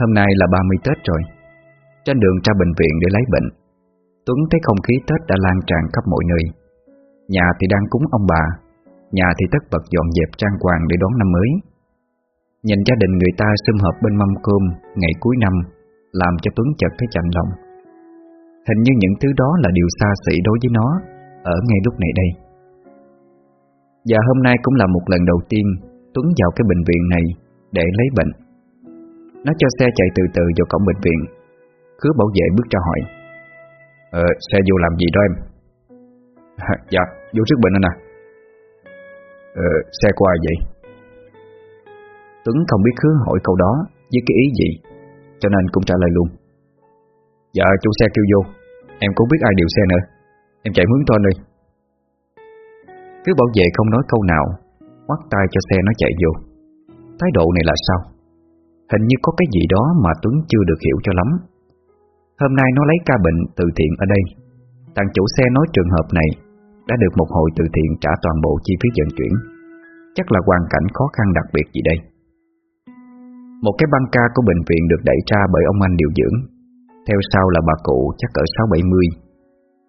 Hôm nay là 30 Tết rồi. Trên đường ra bệnh viện để lấy bệnh, Tuấn thấy không khí Tết đã lan tràn khắp mọi nơi. Nhà thì đang cúng ông bà, Nhà thì tất bật dọn dẹp trang hoàng để đón năm mới. Nhìn gia đình người ta sum họp bên mâm cơm Ngày cuối năm, Làm cho Tuấn chợt thấy chạnh lòng. Hình như những thứ đó là điều xa xỉ đối với nó Ở ngay lúc này đây. Và hôm nay cũng là một lần đầu tiên Tuấn vào cái bệnh viện này Để lấy bệnh. Nó cho xe chạy từ từ vào cổng bệnh viện. Khứa bảo vệ bước ra hỏi. Ờ, xe vô làm gì đó em? dạ, vô trước bệnh anh à. Ờ, xe của ai vậy? Tuấn không biết khứa hỏi câu đó với cái ý gì Cho nên cũng trả lời luôn. Dạ, chủ xe kêu vô. Em cũng biết ai điều xe nữa. Em chạy hướng thôi đi. Cứ bảo vệ không nói câu nào Quắt tay cho xe nó chạy vô. Thái độ này là sao? Hình như có cái gì đó mà Tuấn chưa được hiểu cho lắm. Hôm nay nó lấy ca bệnh từ thiện ở đây. Thằng chủ xe nói trường hợp này Đã được một hội từ thiện trả toàn bộ chi phí vận chuyển. Chắc là hoàn cảnh khó khăn đặc biệt gì đây. Một cái băng ca của bệnh viện được đẩy ra bởi ông anh điều dưỡng. Theo sau là bà cụ chắc ở 6-70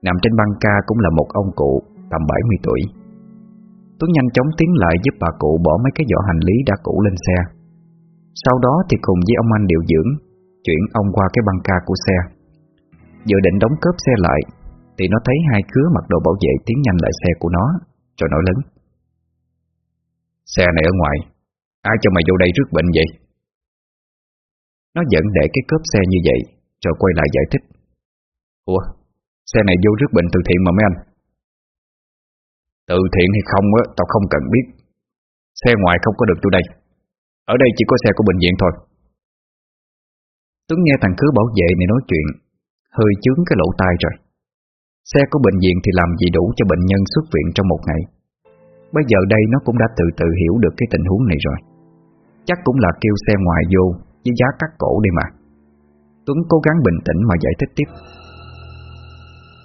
Nằm trên băng ca cũng là một ông cụ tầm 70 tuổi. Tuấn nhanh chóng tiến lại giúp bà cụ bỏ mấy cái giỏ hành lý đã cũ lên xe. Sau đó thì cùng với ông anh điều dưỡng, Chuyển ông qua cái băng ca của xe. Dự định đóng cớp xe lại, Thì nó thấy hai cứa mặc đồ bảo vệ tiến nhanh lại xe của nó, Rồi nói lớn. Xe này ở ngoài, Ai cho mày vô đây rước bệnh vậy? Nó dẫn để cái cớp xe như vậy, Rồi quay lại giải thích. Ủa, Xe này vô rước bệnh từ thiện mà mấy anh? Từ thiện hay không á, Tao không cần biết. Xe ngoài không có được tôi đây. Ở đây chỉ có xe của bệnh viện thôi. Tuấn nghe thằng khứ bảo vệ này nói chuyện Hơi chướng cái lỗ tai rồi. Xe của bệnh viện thì làm gì đủ cho bệnh nhân xuất viện trong một ngày. Bây giờ đây nó cũng đã từ từ hiểu được cái tình huống này rồi. Chắc cũng là kêu xe ngoài vô Với giá cắt cổ đi mà. Tuấn cố gắng bình tĩnh mà giải thích tiếp.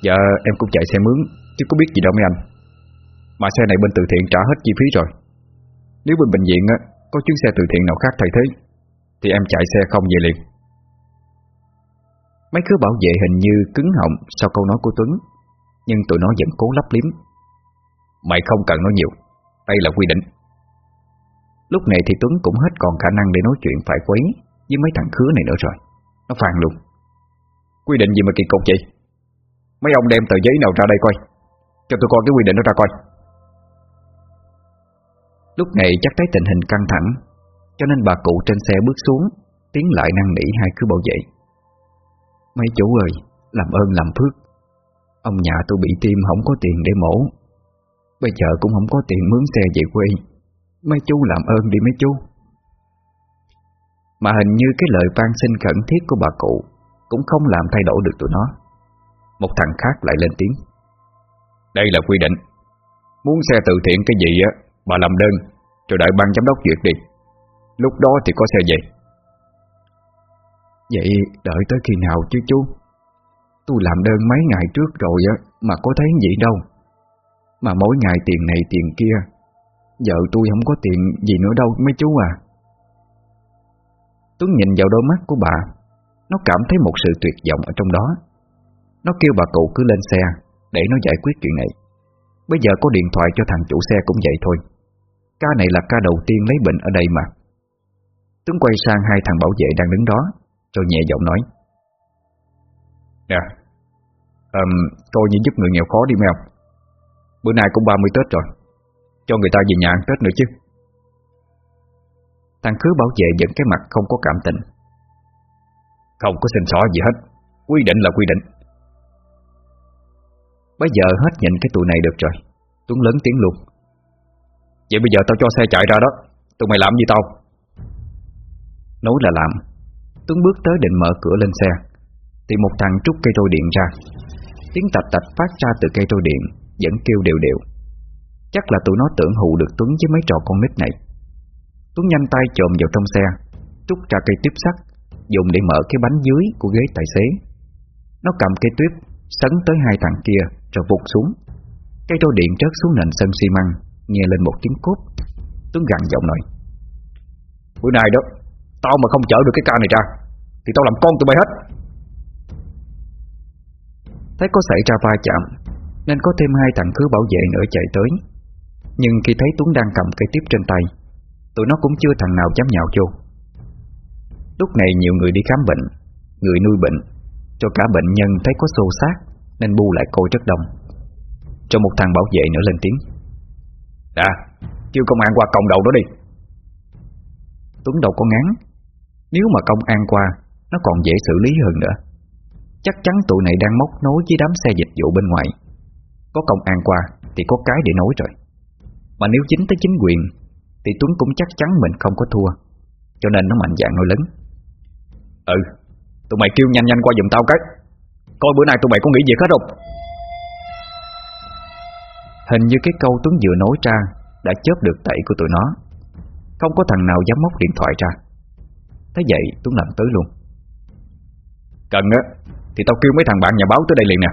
Dạ em cũng chạy xe mướn Chứ có biết gì đâu mấy anh. Mà xe này bên từ thiện trả hết chi phí rồi. Nếu bên bệnh viện á, có chuyến xe từ thiện nào khác thay thế Thì em chạy xe không về liền. Mấy cứ bảo vệ hình như cứng họng Sau câu nói của Tuấn, Nhưng tụi nó vẫn cố lấp liếm. Mày không cần nói nhiều, Đây là quy định. Lúc này thì Tuấn cũng hết còn khả năng để nói chuyện phải quấy Với mấy thằng khứa này nữa rồi. Nó phàn luôn. Quy định gì mà kỳ cục vậy? Mấy ông đem tờ giấy nào ra đây coi, Cho tôi coi cái quy định nó ra coi. Lúc này chắc thấy tình hình căng thẳng, Cho nên bà cụ trên xe bước xuống, Tiến lại năn nỉ hai cứ bảo vệ. Mấy chú ơi, Làm ơn làm phước. Ông nhà tôi bị tim không có tiền để mổ. Bây giờ cũng không có tiền mướn xe về quê. Mấy chú làm ơn đi mấy chú. Mà hình như cái lời van xin khẩn thiết của bà cụ Cũng không làm thay đổi được tụi nó. Một thằng khác lại lên tiếng. Đây là quy định. Muốn xe từ thiện cái gì á Bà làm đơn Rồi đợi ban giám đốc duyệt đi. Lúc đó thì có xe về. Vậy đợi tới khi nào chứ chú? Tôi làm đơn mấy ngày trước rồi á, Mà có thấy gì đâu. Mà mỗi ngày tiền này tiền kia, vợ tôi không có tiền gì nữa đâu mấy chú à. Tuấn nhìn vào đôi mắt của bà, Nó cảm thấy một sự tuyệt vọng ở trong đó. Nó kêu bà cụ cứ lên xe Để nó giải quyết chuyện này. Bây giờ có điện thoại cho thằng chủ xe cũng vậy thôi. Ca này là ca đầu tiên lấy bệnh ở đây mà. Tuấn quay sang hai thằng bảo vệ đang đứng đó Rồi nhẹ giọng nói. Nè um, Coi như giúp người nghèo khó đi mèo Bữa nay cũng 30 Tết rồi Cho người ta về nhà ăn Tết nữa chứ. Thằng khứ bảo vệ dẫn cái mặt không có cảm tình. Không có xin xỏ gì hết Quy định là quy định. Bây giờ hết nhìn cái tụi này được rồi Tuấn lớn tiếng luôn Vậy bây giờ tao cho xe chạy ra đó. Tụi mày làm gì tao? Nói là làm. Tuấn bước tới định mở cửa lên xe, Thì một thằng trút cây trôi điện ra. Tiếng tạch tạch phát ra từ cây trôi điện, Vẫn kêu đều đều. Chắc là tụi nó tưởng hù được Tuấn với mấy trò con nít này. Tuấn nhanh tay trộm vào trong xe Trút ra cây tiếp sắt, Dùng để mở cái bánh dưới của ghế tài xế. Nó cầm cây tuyếp, Sấn tới hai thằng kia, Rồi vụt xuống. Cây trôi điện rớt xuống nền sân xi măng. Nghe lên một tiếng cốt Tuấn gằn giọng nói, Bữa nay đó, Tao mà không chở được cái ca này ra, Thì tao làm con tụi bay hết. Thấy có xảy ra va chạm, Nên có thêm hai thằng khứ bảo vệ nữa chạy tới. Nhưng khi thấy Tuấn đang cầm cây tiếp trên tay, Tụi nó cũng chưa thằng nào dám nhạo vô. Lúc này nhiều người đi khám bệnh, Người nuôi bệnh, Cho cả bệnh nhân thấy có xô xát Nên bu lại côi rất đông. Cho một thằng bảo vệ nữa lên tiếng đã, Kêu công an qua cộng đầu đó đi. Tuấn đầu có ngán. Nếu mà công an qua, Nó còn dễ xử lý hơn nữa. Chắc chắn tụi này đang móc nối với đám xe dịch vụ bên ngoài. Có công an qua Thì có cái để nói rồi. Mà nếu chính tới chính quyền, Thì Tuấn cũng chắc chắn mình không có thua. Cho nên nó mạnh dạng nói lớn. Ừ Tụi mày kêu nhanh nhanh qua giùm tao cái. Coi bữa nay tụi mày có nghĩ gì hết không? Hình như cái câu Tuấn vừa nói ra Đã chớp được tẩy của tụi nó. Không có thằng nào dám móc điện thoại ra. Thế vậy Tuấn làm tới luôn. Cần á, Thì tao kêu mấy thằng bạn nhà báo tới đây liền nè.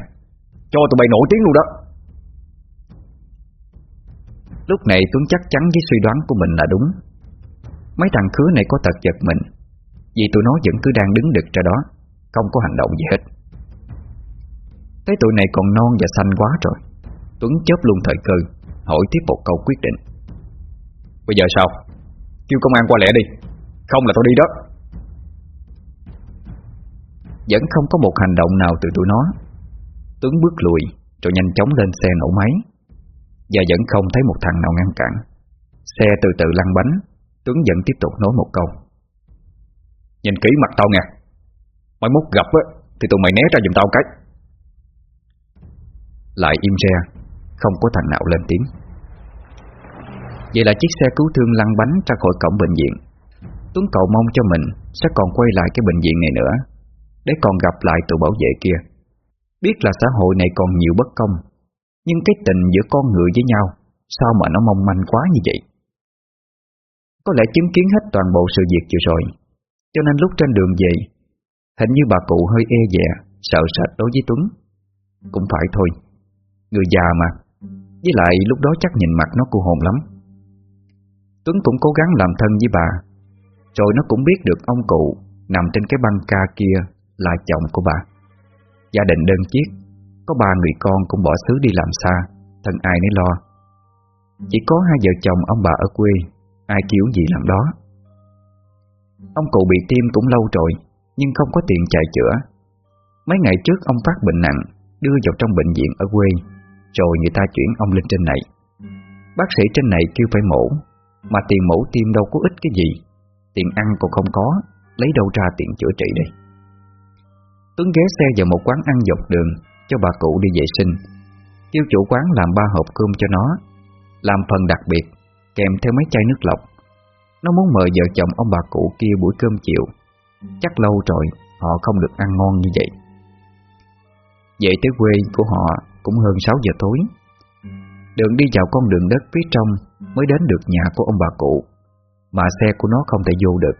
Cho tụi bay nổi tiếng luôn đó. Lúc này Tuấn chắc chắn với suy đoán của mình là đúng. Mấy thằng khứa này có tật giật mình, Vì tụi nó vẫn cứ đang đứng đực ra đó, Không có hành động gì hết. Thấy tụi này còn non và xanh quá rồi Tuấn chớp luôn thời cơ, Hỏi tiếp một câu quyết định. Bây giờ sao? Kêu công an qua lẻ đi. Không là tôi đi đó. Vẫn không có một hành động nào từ tụi nó. Tuấn bước lùi, Rồi nhanh chóng lên xe nổ máy. Và vẫn không thấy một thằng nào ngăn cản. Xe từ từ lăn bánh, Tuấn vẫn tiếp tục nói một câu. Nhìn kỹ mặt tao nha. Mai mốt gặp á, Thì tụi mày né ra giùm tao cái. Lại im re. Không có thằng nào lên tiếng. Vậy là chiếc xe cứu thương lăn bánh ra khỏi cổng bệnh viện. Tuấn cầu mong cho mình Sẽ còn quay lại cái bệnh viện này nữa, Để còn gặp lại tụi bảo vệ kia. Biết là xã hội này còn nhiều bất công, Nhưng cái tình giữa con người với nhau, Sao mà nó mong manh quá như vậy? Có lẽ chứng kiến hết toàn bộ sự việc vừa rồi, Cho nên lúc trên đường về, Hình như bà cụ hơi e dè, Sợ sệt đối với Tuấn. Cũng phải thôi, Người già mà. Với lại lúc đó chắc nhìn mặt nó cô hồn lắm. Tuấn cũng cố gắng làm thân với bà. Rồi nó cũng biết được ông cụ Nằm trên cái băng ca kia Là chồng của bà. Gia đình đơn chiếc, Có ba người con cũng bỏ xứ đi làm xa, Thân ai nấy lo. Chỉ có hai vợ chồng ông bà ở quê, Ai kiểu gì làm đó. Ông cụ bị tim cũng lâu rồi, Nhưng không có tiền chạy chữa. Mấy ngày trước ông phát bệnh nặng, Đưa vào trong bệnh viện ở quê. Rồi người ta chuyển ông lên trên này. Bác sĩ trên này kêu phải mổ, Mà tiền mổ tim đâu có ít cái gì. Tiền ăn còn không có, Lấy đâu ra tiền chữa trị đây? Tuấn ghé xe vào một quán ăn dọc đường, Cho bà cụ đi vệ sinh. Kêu chủ quán làm ba hộp cơm cho nó, Làm phần đặc biệt, Kèm theo mấy chai nước lọc. Nó muốn mời vợ chồng ông bà cụ kia buổi cơm chiều. Chắc lâu rồi, Họ không được ăn ngon như vậy. Về tới quê của họ cũng hơn 6 giờ tối. Đường đi vào con đường đất phía trong Mới đến được nhà của ông bà cụ, Mà xe của nó không thể vô được.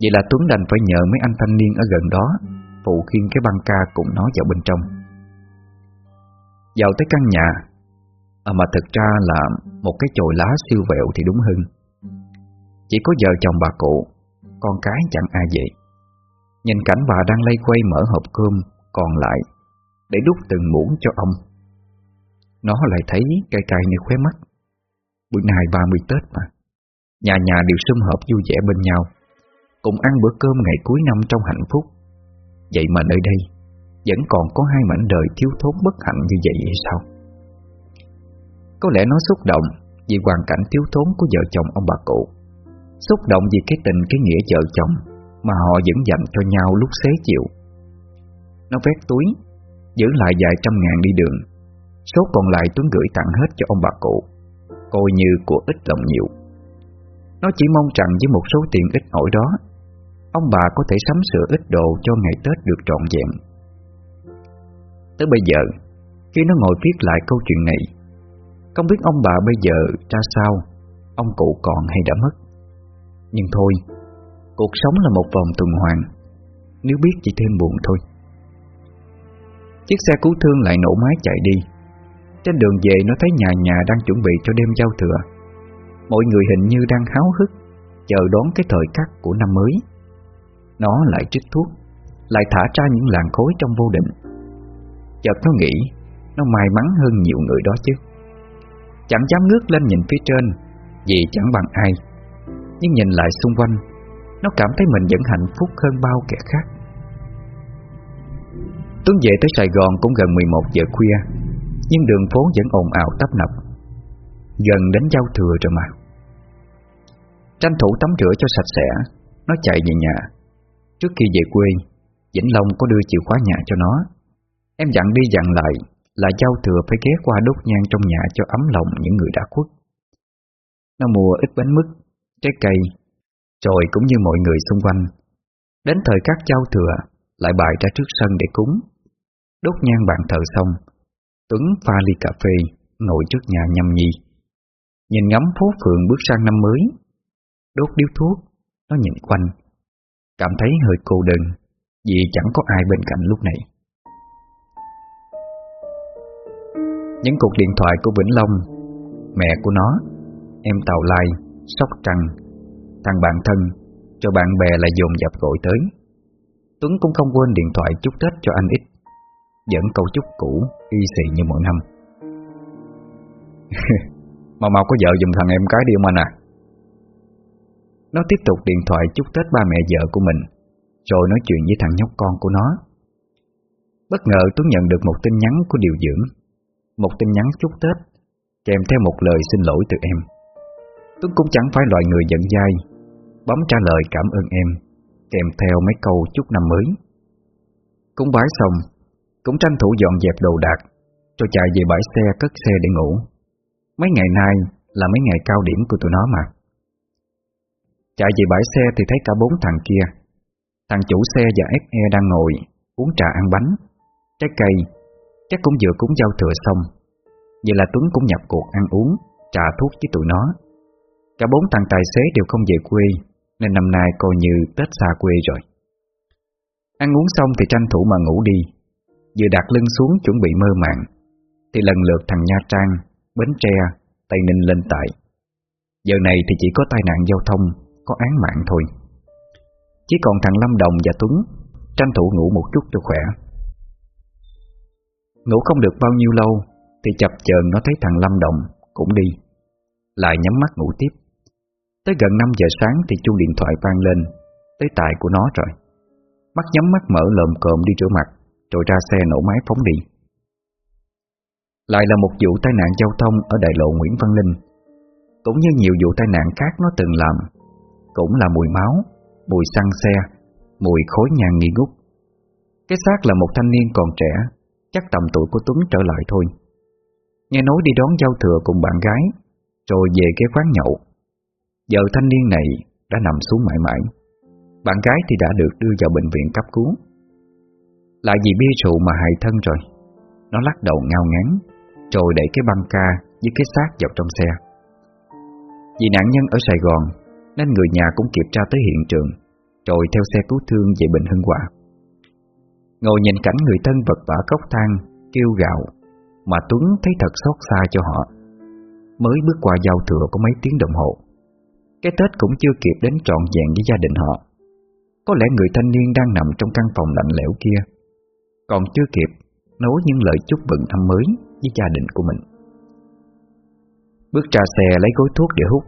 Vậy là Tuấn đành phải nhờ mấy anh thanh niên ở gần đó Phụ khiên cái băng ca cùng nó vào bên trong. Vào tới căn nhà à Mà thực ra là Một cái chồi lá siêu vẹo thì đúng hơn. Chỉ có vợ chồng bà cụ, Con cái chẳng ai vậy Nhìn cảnh bà đang lây quay mở hộp cơm Còn lại để đút từng muỗng cho ông. Nó lại thấy cay cay nơi khóe mắt. Bữa nay 30 Tết mà. Nhà nhà đều sum họp vui vẻ bên nhau. Cùng ăn bữa cơm ngày cuối năm trong hạnh phúc. Vậy mà nơi đây, Vẫn còn có hai mảnh đời thiếu thốn bất hạnh như vậy hay sao? Có lẽ nó xúc động Vì hoàn cảnh thiếu thốn của vợ chồng ông bà cụ. Xúc động vì cái tình cái nghĩa vợ chồng Mà họ vẫn dành cho nhau lúc xế chiều. Nó vét túi Giữ lại vài trăm ngàn đi đường. Số còn lại Tuấn gửi tặng hết cho ông bà cụ, Coi như của ít lòng nhiều. Nó chỉ mong rằng với một số tiền ít ỏi đó, Ông bà có thể sắm sửa ít đồ cho ngày Tết được trọn vẹn. Tới bây giờ, Khi nó ngồi viết lại câu chuyện này, Không biết ông bà bây giờ ra sao, Ông cụ còn hay đã mất. Nhưng thôi, Cuộc sống là một vòng tuần hoàn, Nếu biết chỉ thêm buồn thôi. Chiếc xe cứu thương lại nổ máy chạy đi. Trên đường về, nó thấy nhà nhà đang chuẩn bị cho đêm giao thừa. Mọi người hình như đang háo hức, Chờ đón cái thời khắc của năm mới. Nó lại trích thuốc, Lại thả ra những làn khối trong vô định. Chợt nó nghĩ, Nó may mắn hơn nhiều người đó chứ. Chẳng dám ngước lên nhìn phía trên, Vì chẳng bằng ai. Nhưng nhìn lại xung quanh, Nó cảm thấy mình vẫn hạnh phúc hơn bao kẻ khác. Tuấn về tới Sài Gòn cũng gần 11 giờ khuya, Nhưng đường phố vẫn ồn ào tấp nập, Gần đến giao thừa rồi mà. Tranh thủ tắm rửa cho sạch sẽ, Nó chạy về nhà. Trước khi về quê, Vĩnh Long có đưa chìa khóa nhà cho nó. Em dặn đi dặn lại Là giao thừa phải ghé qua đốt nhang trong nhà Cho ấm lòng những người đã khuất. Nó mua ít bánh mứt, Trái cây, Rồi cũng như mọi người xung quanh. Đến thời các giao thừa, Lại bày ra trước sân để cúng. Đốt nhang bàn thờ xong, Tuấn pha ly cà phê, Ngồi trước nhà nhâm nhi. Nhìn ngắm phố phường bước sang năm mới, Đốt điếu thuốc, Nó nhìn quanh, Cảm thấy hơi cô đơn, Vì chẳng có ai bên cạnh lúc này. Những cuộc điện thoại của Vĩnh Long, Mẹ của nó, Em Tàu Lai, Sóc Trăng, Thằng bạn thân, Cho bạn bè lại dồn dập gọi tới. Tuấn cũng không quên điện thoại chúc Tết cho anh ít Dẫn câu chúc cũ Y xì như mỗi năm. Mau mau có vợ dùm thằng em cái đi ông anh à. Nó tiếp tục điện thoại chúc Tết ba mẹ vợ của mình, Rồi nói chuyện với thằng nhóc con của nó. Bất ngờ Tuấn nhận được một tin nhắn của điều dưỡng, Một tin nhắn chúc Tết, Kèm theo một lời xin lỗi từ em. Tuấn cũng chẳng phải loại người giận dai, Bấm trả lời cảm ơn em, Kèm theo mấy câu chúc năm mới. Cúng bái xong cũng tranh thủ dọn dẹp đồ đạc, Rồi chạy về bãi xe cất xe để ngủ. Mấy ngày nay là mấy ngày cao điểm của tụi nó mà. Chạy về bãi xe thì thấy cả bốn thằng kia. Thằng chủ xe và FE đang ngồi, Uống trà ăn bánh. Trái cây, Chắc cũng vừa cúng giao thừa xong. Vậy là Tuấn cũng nhập cuộc ăn uống, Trà thuốc với tụi nó. Cả bốn thằng tài xế đều không về quê, Nên năm nay coi như Tết xa quê rồi. Ăn uống xong thì tranh thủ mà ngủ đi. Vừa đặt lưng xuống chuẩn bị mơ màng Thì lần lượt thằng Nha Trang Bến Tre, Tây Ninh lên tại. Giờ này thì chỉ có tai nạn giao thông Có án mạng thôi. Chỉ còn thằng Lâm Đồng và Tuấn Tranh thủ ngủ một chút cho khỏe. Ngủ không được bao nhiêu lâu Thì chập chờn nó thấy thằng Lâm Đồng Cũng đi Lại nhắm mắt ngủ tiếp. Tới gần 5 giờ sáng thì chuông điện thoại vang lên Tới tài của nó rồi. Mắt nhắm mắt mở lồm cồm đi rửa mặt. Rồi ra xe nổ máy phóng đi. Lại là một vụ tai nạn giao thông ở đại lộ Nguyễn Văn Linh. Cũng như nhiều vụ tai nạn khác nó từng làm Cũng là mùi máu, mùi xăng xe, mùi khối nhang nghi ngút. Cái xác là một thanh niên còn trẻ Chắc tầm tuổi của Tuấn trở lại thôi. Nghe nói đi đón giao thừa cùng bạn gái Rồi về cái quán nhậu. Giờ thanh niên này đã nằm xuống mãi mãi. Bạn gái thì đã được đưa vào bệnh viện cấp cứu. Lại vì bia rượu mà hại thân rồi. Nó lắc đầu ngao ngán rồi đẩy cái băng ca với cái xác vào trong xe. Vì nạn nhân ở Sài Gòn, Nên người nhà cũng kịp tra tới hiện trường, Rồi theo xe cứu thương về Bình Hưng Hòa. Ngồi nhìn cảnh người thân vật vả cốc thang Kêu gạo Mà Tuấn thấy thật xót xa cho họ. Mới bước qua giao thừa có mấy tiếng đồng hồ. Cái Tết cũng chưa kịp đến trọn vẹn với gia đình họ. Có lẽ người thanh niên đang nằm trong căn phòng lạnh lẽo kia còn chưa kịp nói những lời chúc mừng năm mới với gia đình của mình. Bước ra xe lấy gói thuốc để hút,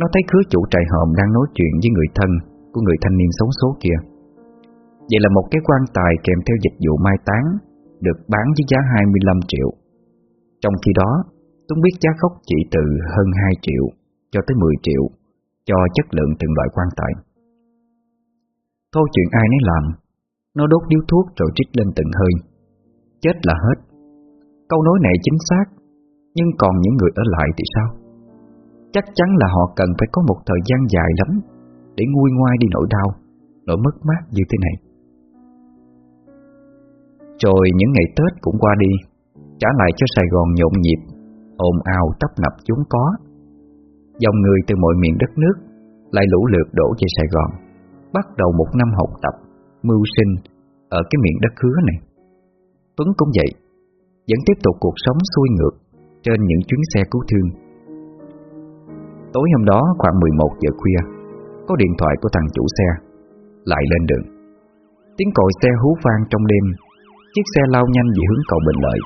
nó thấy khứa chủ trại hòm đang nói chuyện với người thân của người thanh niên xấu số kia. Vậy là một cái quan tài kèm theo dịch vụ mai táng được bán với giá 25 triệu. Trong khi đó, Tuấn biết giá khốc chỉ từ hơn 2 triệu cho tới 10 triệu cho chất lượng từng loại quan tài. Thôi chuyện ai nấy làm, nó đốt điếu thuốc rồi trích lên từng hơi. Chết là hết. Câu nói này chính xác, Nhưng còn những người ở lại thì sao? Chắc chắn là họ cần phải có một thời gian dài lắm Để nguôi ngoai đi nỗi đau, Nỗi mất mát như thế này. Rồi những ngày Tết cũng qua đi, Trả lại cho Sài Gòn nhộn nhịp, ồn ào tấp nập chúng có. Dòng người từ mọi miền đất nước Lại lũ lượt đổ về Sài Gòn, Bắt đầu một năm học tập. Mưu sinh Ở cái miền đất hứa này. Tuấn cũng vậy, Vẫn tiếp tục cuộc sống xuôi ngược Trên những chuyến xe cứu thương. Tối hôm đó khoảng 11 giờ khuya, Có điện thoại của thằng chủ xe Lại lên đường. Tiếng còi xe hú vang trong đêm, Chiếc xe lao nhanh về hướng cầu Bình Lợi,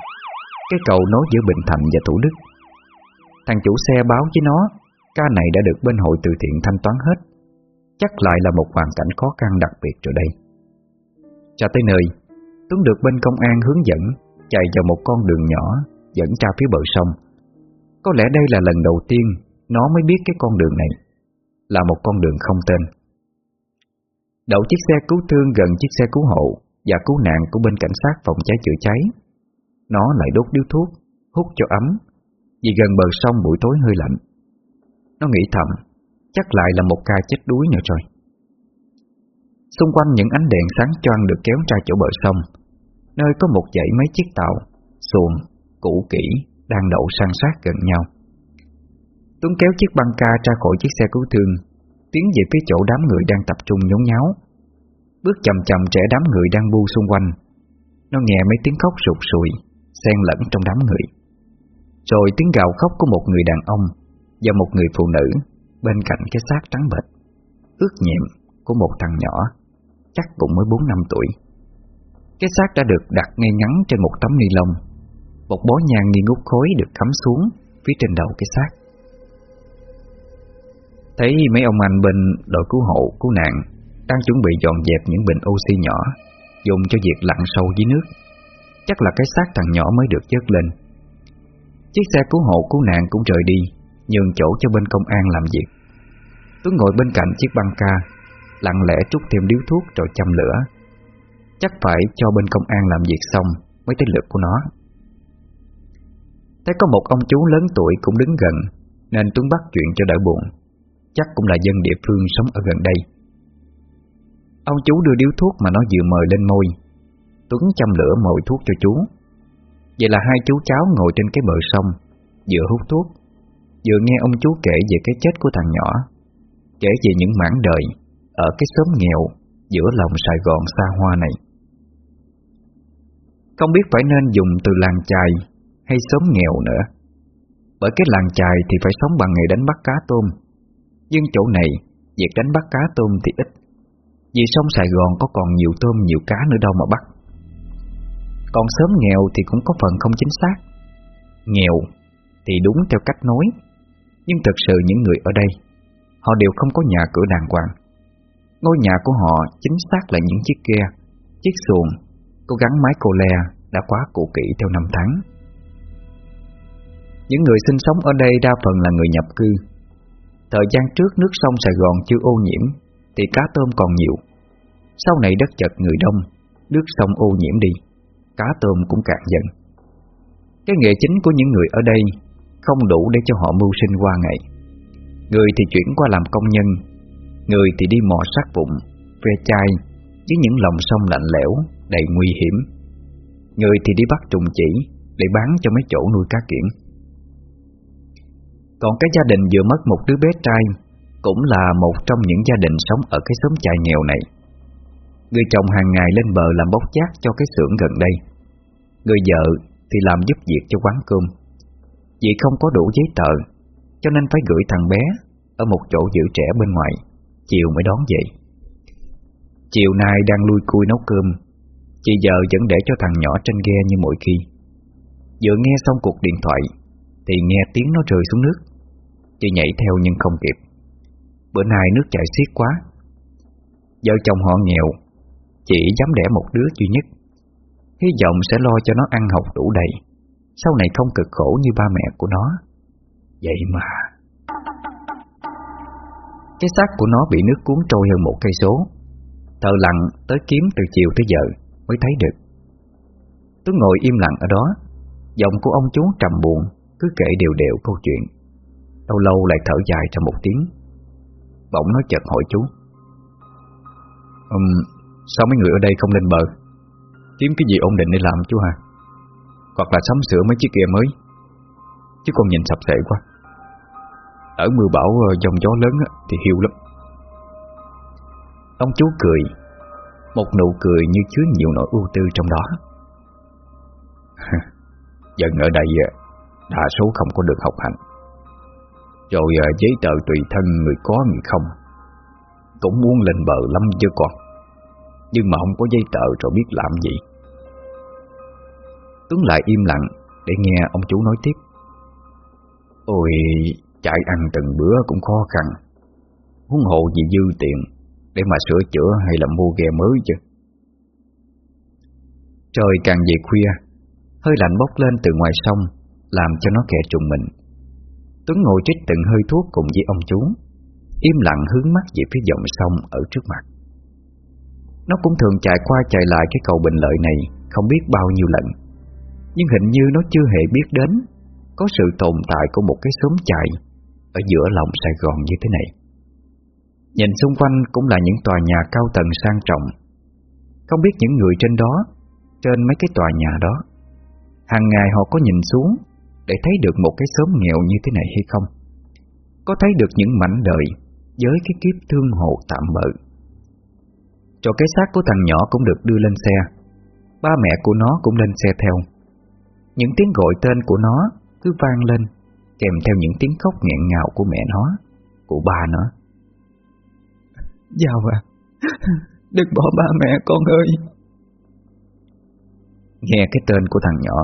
Cái cầu nối giữa Bình Thạnh và Thủ Đức. Thằng chủ xe báo với nó, Ca này đã được bên hội từ thiện thanh toán hết, Chắc lại là một hoàn cảnh khó khăn đặc biệt rồi đây. Cho tới nơi, Tuấn được bên công an hướng dẫn Chạy vào một con đường nhỏ Dẫn ra phía bờ sông. Có lẽ đây là lần đầu tiên Nó mới biết cái con đường này, Là một con đường không tên. Đậu chiếc xe cứu thương gần chiếc xe cứu hộ Và cứu nạn của bên cảnh sát phòng cháy chữa cháy. Nó lại đốt điếu thuốc, Hút cho ấm, Vì gần bờ sông buổi tối hơi lạnh. Nó nghĩ thầm, Chắc lại là một ca chết đuối nữa rồi. Xung quanh những ánh đèn sáng choang được kéo ra chỗ bờ sông Nơi có một dãy mấy chiếc tàu Xuồng, cũ kỹ Đang đậu san sát gần nhau. Tuấn kéo chiếc băng ca ra khỏi chiếc xe cứu thương Tiến về phía chỗ đám người đang tập trung nhốn nháo. Bước chậm chậm trẻ đám người đang bu xung quanh Nó nghe mấy tiếng khóc sụt sùi Xen lẫn trong đám người. Rồi tiếng gào khóc của một người đàn ông Và một người phụ nữ Bên cạnh cái xác trắng bệch. Ướt nhiệm của một thằng nhỏ. Chắc cũng mới 4 năm tuổi. Cái xác đã được đặt ngay ngắn trên một tấm ni lông. Một bó nhang nghi ngút khối được cắm xuống Phía trên đầu cái xác. Thấy mấy ông anh bên đội cứu hộ, cứu nạn Đang chuẩn bị dọn dẹp những bình oxy nhỏ Dùng cho việc lặn sâu dưới nước Chắc là cái xác thằng nhỏ mới được dớt lên. Chiếc xe cứu hộ cứu nạn cũng rời đi Nhường chỗ cho bên công an làm việc. Tuấn ngồi bên cạnh chiếc băng ca Lặng lẽ trút thêm điếu thuốc rồi châm lửa. Chắc phải cho bên công an làm việc xong Mới tới lượt của nó. Thấy có một ông chú lớn tuổi cũng đứng gần, Nên Tuấn bắt chuyện cho đỡ buồn. Chắc cũng là dân địa phương sống ở gần đây. Ông chú đưa điếu thuốc mà nó vừa mời lên môi. Tuấn châm lửa mồi thuốc cho chú. Vậy là hai chú cháu ngồi trên cái bờ sông, Vừa hút thuốc, Vừa nghe ông chú kể về cái chết của thằng nhỏ, Kể về những mảng đời. Ở cái xóm nghèo Giữa lòng Sài Gòn xa hoa này. Không biết phải nên dùng từ làng chài Hay xóm nghèo nữa, Bởi cái làng chài thì phải sống bằng nghề đánh bắt cá tôm. Nhưng chỗ này, Việc đánh bắt cá tôm thì ít, Vì sông Sài Gòn có còn nhiều tôm, nhiều cá nữa đâu mà bắt. Còn xóm nghèo thì cũng có phần không chính xác. Nghèo thì đúng theo cách nói, Nhưng thật sự những người ở đây, Họ đều không có nhà cửa đàng hoàng. Ngôi nhà của họ chính xác là những chiếc ghe, Chiếc xuồng Có gắn mái cô le Đã quá cũ kỹ theo năm tháng. Những người sinh sống ở đây đa phần là người nhập cư. Thời gian trước nước sông Sài Gòn chưa ô nhiễm Thì cá tôm còn nhiều. Sau này đất chật người đông, Nước sông ô nhiễm đi, Cá tôm cũng cạn dần. Cái nghề chính của những người ở đây Không đủ để cho họ mưu sinh qua ngày. Người thì chuyển qua làm công nhân Người thì đi mò sát vụn, Ve chai, Với những lòng sông lạnh lẽo, Đầy nguy hiểm. Người thì đi bắt trùng chỉ, Để bán cho mấy chỗ nuôi cá kiển Còn cái gia đình vừa mất một đứa bé trai, Cũng là một trong những gia đình sống Ở cái xóm chài nghèo này. Người chồng hàng ngày lên bờ làm bốc chát Cho cái xưởng gần đây. Người vợ thì làm giúp việc cho quán cơm. Vì không có đủ giấy tờ, Cho nên phải gửi thằng bé Ở một chỗ giữ trẻ bên ngoài. Chiều mới đón về. Chiều nay đang lui cui nấu cơm, Chị vợ vẫn để cho thằng nhỏ trên ghe như mỗi khi. Vừa nghe xong cuộc điện thoại, Thì nghe tiếng nó rơi xuống nước. Chị nhảy theo nhưng không kịp. Bữa nay nước chảy xiết quá. Vợ chồng họ nghèo Chỉ dám đẻ một đứa duy nhất. Hy vọng sẽ lo cho nó ăn học đủ đầy, Sau này không cực khổ như ba mẹ của nó. Vậy mà cái xác của nó bị nước cuốn trôi hơn một cây số. Thợ lặng tới kiếm từ chiều tới giờ Mới thấy được. Tôi ngồi im lặng ở đó. Giọng của ông chú trầm buồn Cứ kể đều đều câu chuyện. Lâu lâu lại thở dài ra một tiếng. Bỗng nó chợt hỏi chú. Um, Sao mấy người ở đây không lên bờ? Kiếm cái gì ổn định để làm chú hả? Hoặc là sắm sửa mấy chiếc kia mới? Chứ con nhìn sập sệ quá. Ở mưa bão ờ, dòng gió lớn thì hiu lắm. Ông chú cười, Một nụ cười như chứa nhiều nỗi ưu tư trong đó. Dân ở đây ờ, Đa số không có được học hành. Rồi ờ, giấy tờ tùy thân người có người không, Cũng muốn lên bờ lắm chứ con. Nhưng mà không có giấy tờ rồi biết làm gì. Tuấn lại im lặng Để nghe ông chú nói tiếp. Ôi Chạy ăn từng bữa cũng khó khăn. Huống hộ gì dư tiền, Để mà sửa chữa hay là mua ghe mới chứ. Trời càng về khuya, Hơi lạnh bốc lên từ ngoài sông, Làm cho nó kẻ trùng mình. Tuấn ngồi trích từng hơi thuốc cùng với ông chú, Im lặng hướng mắt về phía dòng sông ở trước mặt. Nó cũng thường chạy qua chạy lại cái cầu bình lợi này Không biết bao nhiêu lần, Nhưng hình như nó chưa hề biết đến Có sự tồn tại của một cái xóm chạy ở giữa lòng Sài Gòn như thế này. Nhìn xung quanh cũng là những tòa nhà cao tầng sang trọng. Không biết những người trên đó, Trên mấy cái tòa nhà đó, Hàng ngày họ có nhìn xuống Để thấy được một cái xóm nghèo như thế này hay không? Có thấy được những mảnh đời Với cái kiếp thương hộ tạm bợ? Rồi cái xác của thằng nhỏ cũng được đưa lên xe. Ba mẹ của nó cũng lên xe theo. Những tiếng gọi tên của nó cứ vang lên. Kèm theo những tiếng khóc nghẹn ngào của mẹ nó Của ba nó. Giao à Đừng bỏ ba mẹ con ơi. Nghe cái tên của thằng nhỏ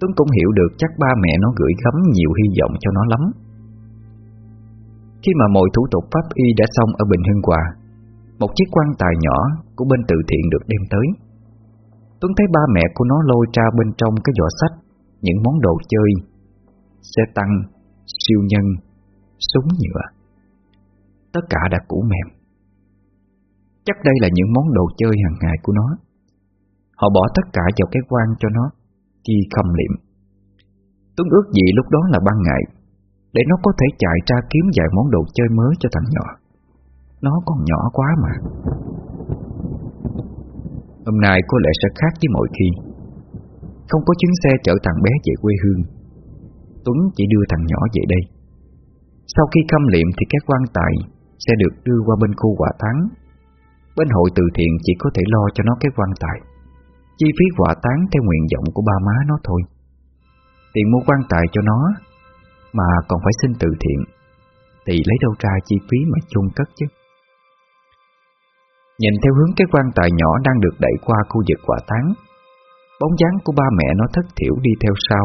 Tuấn cũng hiểu được chắc ba mẹ nó gửi gắm nhiều hy vọng cho nó lắm. Khi mà mọi thủ tục pháp y đã xong ở Bình Hưng Hòa Một chiếc quan tài nhỏ của bên từ thiện được đem tới. Tuấn thấy ba mẹ của nó lôi ra bên trong cái giỏ sách Những món đồ chơi Xe tăng, siêu nhân, súng nhựa. Tất cả đã cũ mềm. Chắc đây là những món đồ chơi hàng ngày của nó. Họ bỏ tất cả vào cái quan cho nó Khi khâm liệm. Tuấn ước gì lúc đó là ban ngày Để nó có thể chạy ra kiếm vài món đồ chơi mới cho thằng nhỏ. Nó còn nhỏ quá mà. Hôm nay có lẽ sẽ khác với mọi khi. Không có chuyến xe chở thằng bé về quê hương. Tuấn chỉ đưa thằng nhỏ về đây. Sau khi khâm liệm thì các quan tài Sẽ được đưa qua bên khu quả táng. Bên hội từ thiện chỉ có thể lo cho nó cái quan tài. Chi phí quả táng theo nguyện vọng của ba má nó thôi. Tiền mua quan tài cho nó, Mà còn phải xin từ thiện. Thì lấy đâu ra chi phí mà chung cất chứ? Nhìn theo hướng cái quan tài nhỏ đang được đẩy qua khu vực quả táng, Bóng dáng của ba mẹ nó thất thiểu đi theo sau.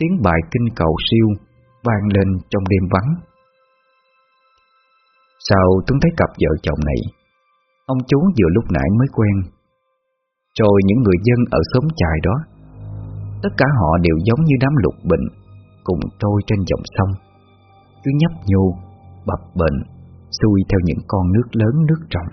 Tiếng bài kinh cầu siêu vang lên trong đêm vắng. Sau Tuấn thấy cặp vợ chồng này Ông chú vừa lúc nãy mới quen Rồi những người dân ở xóm chài đó Tất cả họ đều giống như đám lục bình Cùng trôi trên dòng sông Cứ nhấp nhô, bập bệnh Xuôi theo những con nước lớn nước trọng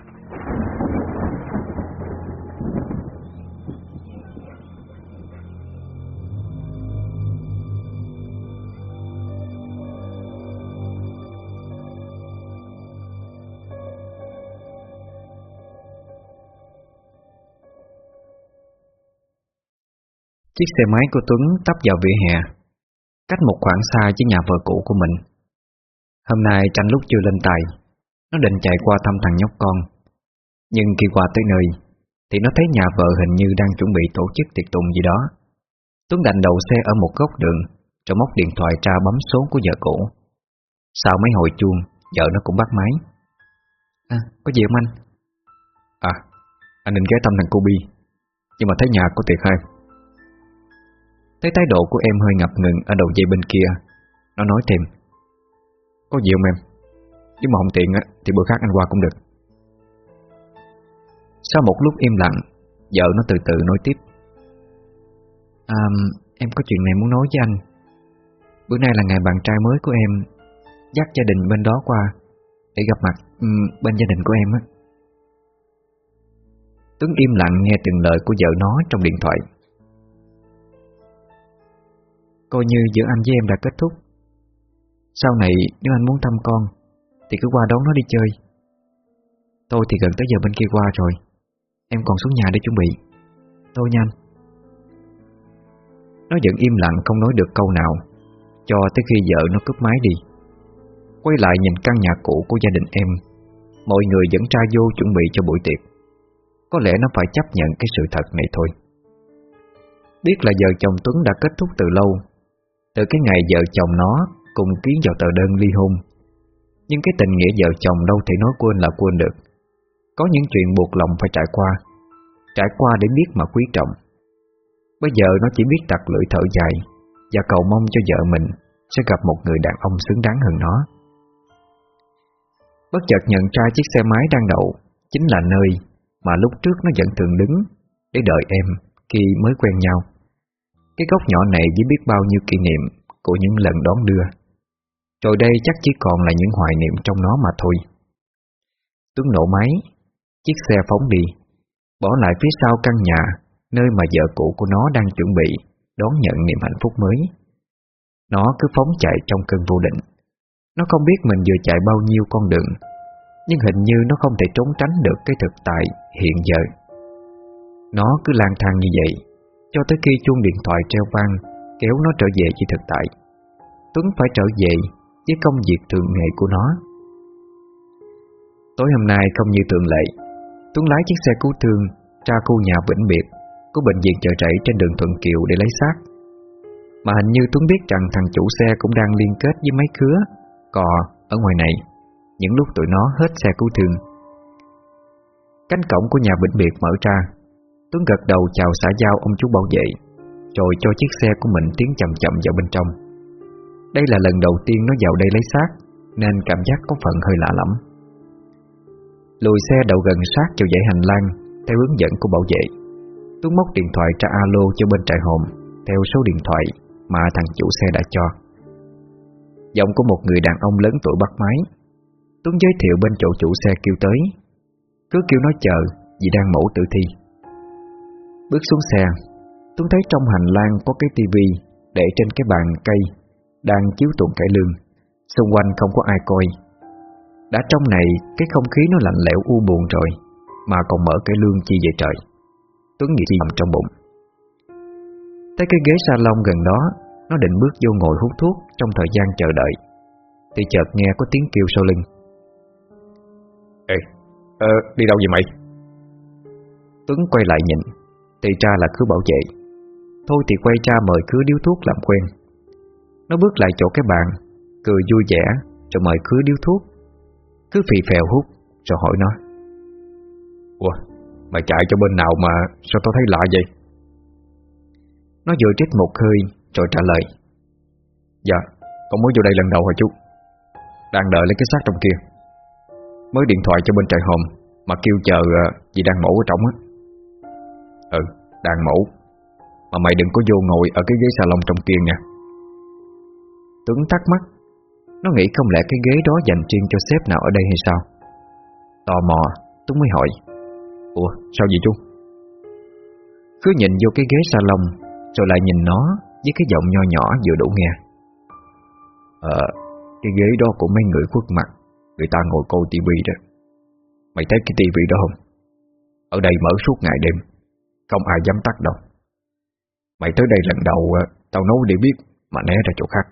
Chiếc xe máy của Tuấn tấp vào vỉa hè, Cách một khoảng xa với nhà vợ cũ của mình. Hôm nay tranh lúc chưa lên tài, Nó định chạy qua thăm thằng nhóc con. Nhưng khi qua tới nơi, Thì nó thấy nhà vợ hình như đang chuẩn bị tổ chức tiệc tùng gì đó. Tuấn đành đầu xe ở một góc đường Rồi móc điện thoại ra bấm số của vợ cũ. Sau mấy hồi chuông, Vợ nó cũng bắt máy. À có gì không anh? À anh định ghé thăm thằng cô Bi Nhưng mà thấy nhà có tiệc hay. Thấy thái độ của em hơi ngập ngừng ở đầu dây bên kia. Nó nói thêm. Có gì không em? Nếu mà không tiện á, thì bữa khác anh qua cũng được. Sau một lúc im lặng Vợ nó từ từ nói tiếp. À em có chuyện này muốn nói với anh. Bữa nay là ngày bạn trai mới của em. Dắt gia đình bên đó qua Để gặp mặt um, bên gia đình của em á. Tuấn im lặng nghe từng lời của vợ nó trong điện thoại. Coi như giữa anh với em đã kết thúc. Sau này, nếu anh muốn thăm con, Thì cứ qua đón nó đi chơi. Tôi thì gần tới giờ bên kia qua rồi. Em còn xuống nhà để chuẩn bị. Tôi nhanh. Nó vẫn im lặng, không nói được câu nào, Cho tới khi vợ nó cướp máy đi. Quay lại nhìn căn nhà cũ của gia đình em, Mọi người vẫn tra vô chuẩn bị cho buổi tiệc. Có lẽ nó phải chấp nhận cái sự thật này thôi. Biết là vợ chồng Tuấn đã kết thúc từ lâu từ cái ngày vợ chồng nó cùng ký vào tờ đơn ly hôn. Nhưng cái tình nghĩa vợ chồng đâu thể nói quên là quên được. Có những chuyện buộc lòng phải trải qua Trải qua để biết mà quý trọng. Bây giờ nó chỉ biết đặt lưỡi thở dài Và cầu mong cho vợ mình Sẽ gặp một người đàn ông xứng đáng hơn nó. Bất chợt nhận ra chiếc xe máy đang đậu Chính là nơi mà lúc trước nó vẫn thường đứng Để đợi em khi mới quen nhau. Cái góc nhỏ này với biết bao nhiêu kỷ niệm Của những lần đón đưa. Rồi đây chắc chỉ còn là những hoài niệm trong nó mà thôi. Tuấn nổ máy, Chiếc xe phóng đi, Bỏ lại phía sau căn nhà, Nơi mà vợ cũ của nó đang chuẩn bị Đón nhận niềm hạnh phúc mới. Nó cứ phóng chạy trong cơn vô định. Nó không biết mình vừa chạy bao nhiêu con đường, Nhưng hình như nó không thể trốn tránh được Cái thực tại hiện giờ. Nó cứ lang thang như vậy. Cho tới khi chuông điện thoại treo vang, Kéo nó trở về với thực tại Tuấn phải trở về Với công việc thường ngày của nó Tối hôm nay không như thường lệ, Tuấn lái chiếc xe cứu thương ra khu nhà vĩnh biệt của bệnh viện chợ rẫy trên đường Thuận Kiều để lấy xác. Mà hình như Tuấn biết rằng thằng chủ xe cũng đang liên kết với mấy khứa, cò ở ngoài này, những lúc tụi nó hết xe cứu thương. Cánh cổng của nhà vĩnh biệt mở ra Tuấn gật đầu chào xã giao ông chú bảo vệ, Rồi cho chiếc xe của mình tiến chậm chậm vào bên trong. Đây là lần đầu tiên nó vào đây lấy xác, Nên cảm giác có phần hơi lạ lắm Lùi xe đậu gần sát vào dãy hành lang, Theo hướng dẫn của bảo vệ. Tuấn móc điện thoại ra alo cho bên trại hồn Theo số điện thoại mà thằng chủ xe đã cho. Giọng của một người đàn ông lớn tuổi bắt máy. Tuấn giới thiệu bên chỗ chủ xe kêu tới. Cứ kêu nó chờ, Vì đang mổ tử thi. Bước xuống xe Tuấn thấy trong hành lang có cái tivi Để trên cái bàn cây Đang chiếu tuần cải lương. Xung quanh không có ai coi. Đã trong này Cái không khí nó lạnh lẽo u buồn rồi Mà còn mở cái lương chi vậy trời. Tuấn nghĩ nằm trong bụng. Tới cái ghế salon gần đó Nó định bước vô ngồi hút thuốc Trong thời gian chờ đợi Thì chợt nghe có tiếng kêu sau lưng. Ê, ờ, đi đâu vậy mày? Tuấn quay lại nhìn thì ra là cứ bảo vệ. Thôi thì quay ra mời cứ điếu thuốc làm quen. Nó bước lại chỗ cái bàn, Cười vui vẻ, Rồi mời cứ điếu thuốc. Cứ phì phèo hút, Rồi hỏi nó. Ủa, Mày chạy cho bên nào mà Sao tao thấy lạ vậy? Nó vừa trích một hơi, Rồi trả lời. Dạ Con mới vô đây lần đầu hả chú? Đang đợi lấy cái xác trong kia. Mới điện thoại cho bên trại hòm, Mà kêu chờ à, vì đang mổ ở trong á. Ừ Đang mẫu. Mà mày đừng có vô ngồi ở cái ghế salon trong kia nha. Tuấn thắc mắc, nó nghĩ không lẽ cái ghế đó dành riêng cho sếp nào ở đây hay sao? Tò mò, Tuấn mới hỏi. Ủa, sao vậy chú? Cứ nhìn vô cái ghế salon, Rồi lại nhìn nó Với cái giọng nho nhỏ vừa đủ nghe. Ờ Cái ghế đó của mấy người khuất mặt, Người ta ngồi coi tivi đó. Mày thấy cái tivi đó không? Ở đây mở suốt ngày đêm. Không ai dám tắt đâu. Mày tới đây lần đầu à, Tao nói để biết, Mà né ra chỗ khác.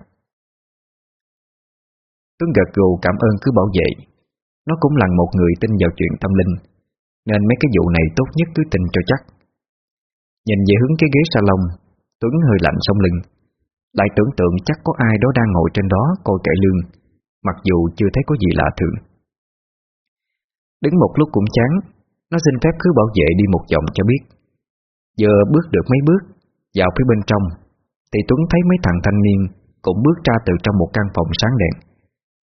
Tuấn gật gù cảm ơn cứ bảo vệ. Nó cũng là một người tin vào chuyện tâm linh, Nên mấy cái vụ này tốt nhất cứ tin cho chắc. Nhìn về hướng cái ghế salon, Tuấn hơi lạnh sông lưng Lại tưởng tượng chắc có ai đó đang ngồi trên đó coi kệ lương, Mặc dù chưa thấy có gì lạ thường. Đứng một lúc cũng chán, Nó xin phép cứ bảo vệ đi một vòng cho biết. Giờ bước được mấy bước Vào phía bên trong Thì Tuấn thấy mấy thằng thanh niên Cũng bước ra từ trong một căn phòng sáng đèn.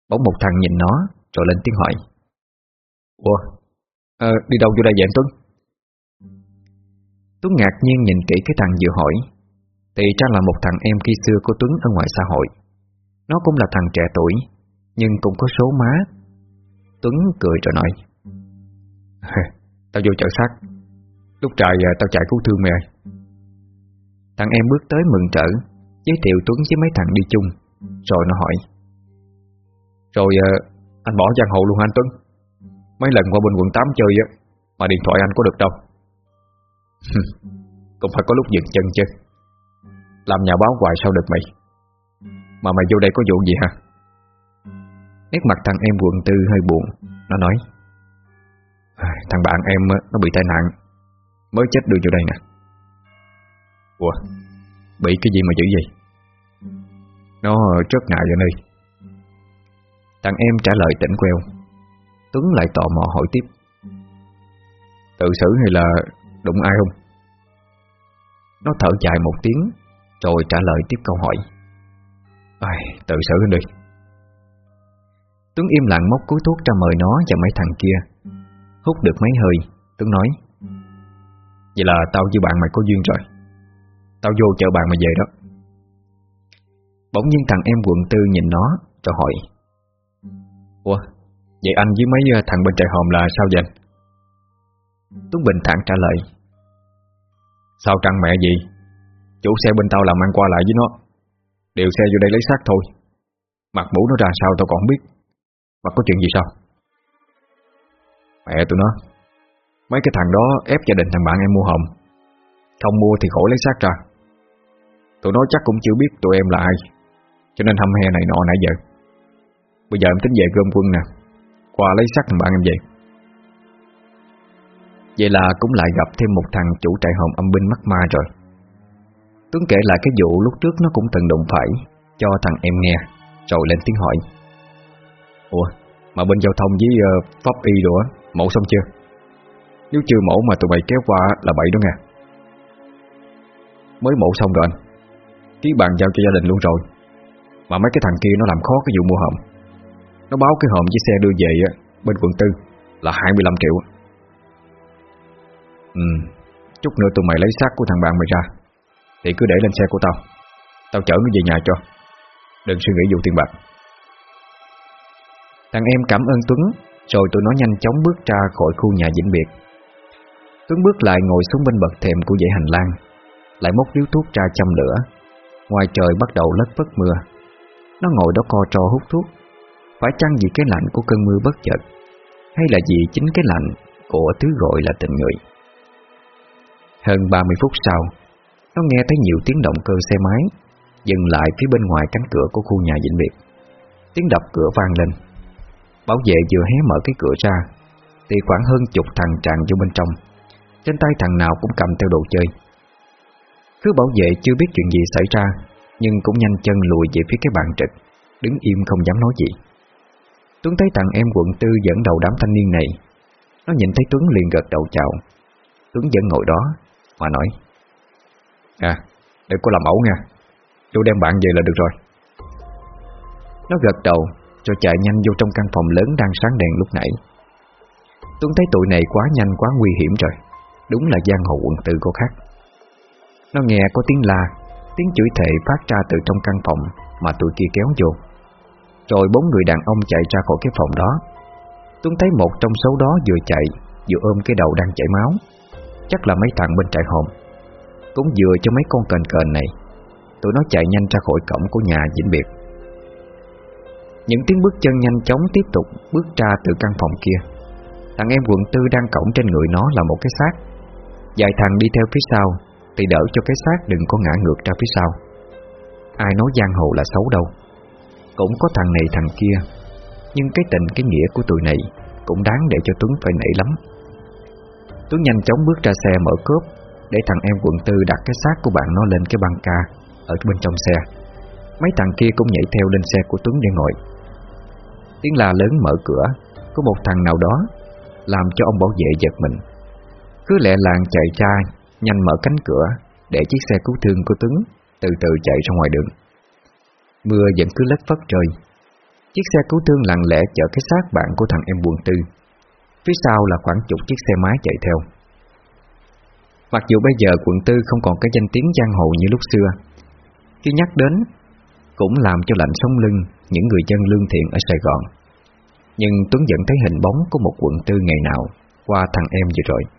Bỗng một thằng nhìn nó Rồi lên tiếng hỏi. Ủa à, Đi đâu vô đây vậy anh Tuấn? Tuấn ngạc nhiên nhìn kỹ cái thằng vừa hỏi. Thì ra là một thằng em khi xưa của Tuấn ở ngoài xã hội. Nó cũng là thằng trẻ tuổi Nhưng cũng có số má. Tuấn cười rồi nói. Tao vô chợ xác. Lúc trời ờ, tao chạy cứu thương mày Thằng em bước tới mừng trở, Giới thiệu Tuấn với mấy thằng đi chung, Rồi nó hỏi. Rồi ờ, anh bỏ giang hồ luôn anh Tuấn? Mấy lần qua bên quận 8 chơi á, Mà điện thoại anh có được đâu. Cũng phải có lúc dừng chân chứ. Làm nhà báo hoài sao được mày? Mà mày vô đây có vụ gì hả? Nét mặt thằng em quận tư hơi buồn, Nó nói. Thằng bạn em nó bị tai nạn. Mới chết đưa vô đây nè. Ủa Bị cái gì mà dữ vậy? Nó rất ngại vậy nơi Thằng em trả lời tỉnh queo. Tuấn lại tò mò hỏi tiếp. Tự xử hay là đụng ai không? Nó thở dài một tiếng Rồi trả lời tiếp câu hỏi. Ai, Tự xử đi Tuấn im lặng móc cúi thuốc ra mời nó và mấy thằng kia. Hút được mấy hơi Tuấn nói. Vậy là tao với bạn mày có duyên rồi. Tao vô chợ bạn mày về đó. Bỗng nhiên thằng em quận tư nhìn nó, Rồi hỏi, Ủa, Vậy anh với mấy ờ, thằng bên trại hòm là sao vậy? Tuấn bình thẳng trả lời, Sao trăng mẹ gì? Chủ xe bên tao làm ăn qua lại với nó. Điều xe vô đây lấy xác thôi. Mặt mũ nó ra sao tao còn không biết. Mà có chuyện gì sao? Mẹ tụi nó. Mấy cái thằng đó ép gia đình thằng bạn em mua hòm Không mua thì khổ lấy xác ra. Tụi nó chắc cũng chưa biết tụi em là ai Cho nên hâm he này nọ nãy giờ. Bây giờ em tính về gom quân nè Qua lấy xác thằng bạn em về. Vậy là cũng lại gặp thêm một thằng chủ trại hòm âm binh mắc ma rồi. Tuấn kể lại cái vụ lúc trước nó cũng từng đụng phải Cho thằng em nghe Rồi lên tiếng hỏi. Ủa mà bên giao thông với uh, pháp y rồi Mẫu xong chưa? Nếu chưa mẫu mà tụi mày kéo qua là bậy đó nghe, Mới mẫu xong rồi anh. Ký bàn giao cho gia đình luôn rồi. Mà mấy cái thằng kia nó làm khó cái vụ mua hòm. Nó báo cái hòm với xe đưa về Bên quận tư là 25 triệu. Ừ Chút nữa tụi mày lấy xác của thằng bạn mày ra. Thì cứ để lên xe của tao. Tao chở nó về nhà cho. Đừng suy nghĩ vụ tiền bạc. Thằng em cảm ơn Tuấn Rồi tụi nó nhanh chóng bước ra khỏi khu nhà vĩnh biệt. Tuấn bước lại ngồi xuống bên bậc thềm của dãy hành lang, Lại móc điếu thuốc ra châm lửa. Ngoài trời bắt đầu lất vất mưa. Nó ngồi đó co trò hút thuốc. Phải chăng vì cái lạnh của cơn mưa bất chợt, Hay là vì chính cái lạnh Của thứ gọi là tình người? Hơn 30 phút sau, Nó nghe thấy nhiều tiếng động cơ xe máy Dừng lại phía bên ngoài cánh cửa của khu nhà vĩnh biệt Tiếng đập cửa vang lên. Bảo vệ vừa hé mở cái cửa ra, Thì khoảng hơn chục thằng tràn vô bên trong. Trên tay thằng nào cũng cầm theo đồ chơi. Cứ bảo vệ chưa biết chuyện gì xảy ra, Nhưng cũng nhanh chân lùi về phía cái bàn trực, Đứng im không dám nói gì. Tuấn thấy thằng em quận tư dẫn đầu đám thanh niên này, Nó nhìn thấy Tuấn liền gật đầu chào. Tuấn vẫn ngồi đó, Mà nói À đừng có làm ẩu nha, Tôi đem bạn về là được rồi. Nó gật đầu Rồi chạy nhanh vô trong căn phòng lớn đang sáng đèn lúc nãy. Tuấn thấy tụi này quá nhanh, quá nguy hiểm rồi. Đúng là giang hồ quận tư có khác. Nó nghe có tiếng la, Tiếng chửi thệ phát ra từ trong căn phòng Mà tụi kia kéo vô. Rồi bốn người đàn ông chạy ra khỏi cái phòng đó. Tuấn thấy một trong số đó vừa chạy, Vừa ôm cái đầu đang chảy máu. Chắc là mấy thằng bên trại hồn. Cũng vừa cho mấy con cờn cờn này. Tụi nó chạy nhanh ra khỏi cổng của nhà vĩnh biệt. Những tiếng bước chân nhanh chóng tiếp tục bước ra từ căn phòng kia. Thằng em quận tư đang cổng trên người nó là một cái xác. Vài thằng đi theo phía sau, Thì đỡ cho cái xác đừng có ngã ngược ra phía sau. Ai nói giang hồ là xấu đâu. Cũng có thằng này thằng kia, Nhưng cái tình cái nghĩa của tụi này Cũng đáng để cho Tuấn phải nảy lắm. Tuấn nhanh chóng bước ra xe mở cốp, Để thằng em quận tư đặt cái xác của bạn nó lên cái băng ca Ở bên trong xe. Mấy thằng kia cũng nhảy theo lên xe của Tuấn để ngồi. Tiếng la lớn mở cửa Có một thằng nào đó, Làm cho ông bảo vệ giật mình. Cứ lẹ làng chạy cha, Nhanh mở cánh cửa, Để chiếc xe cứu thương của Tuấn Từ từ chạy ra ngoài đường. Mưa vẫn cứ lất phất trời. Chiếc xe cứu thương lặng lẽ chở cái xác bạn của thằng em buồn tư. Phía sau là khoảng chục chiếc xe máy chạy theo. Mặc dù bây giờ quận tư không còn cái danh tiếng giang hồ như lúc xưa, Khi nhắc đến Cũng làm cho lạnh sống lưng Những người dân lương thiện ở Sài Gòn. Nhưng Tuấn vẫn thấy hình bóng Của một quận tư ngày nào Qua thằng em vừa rồi.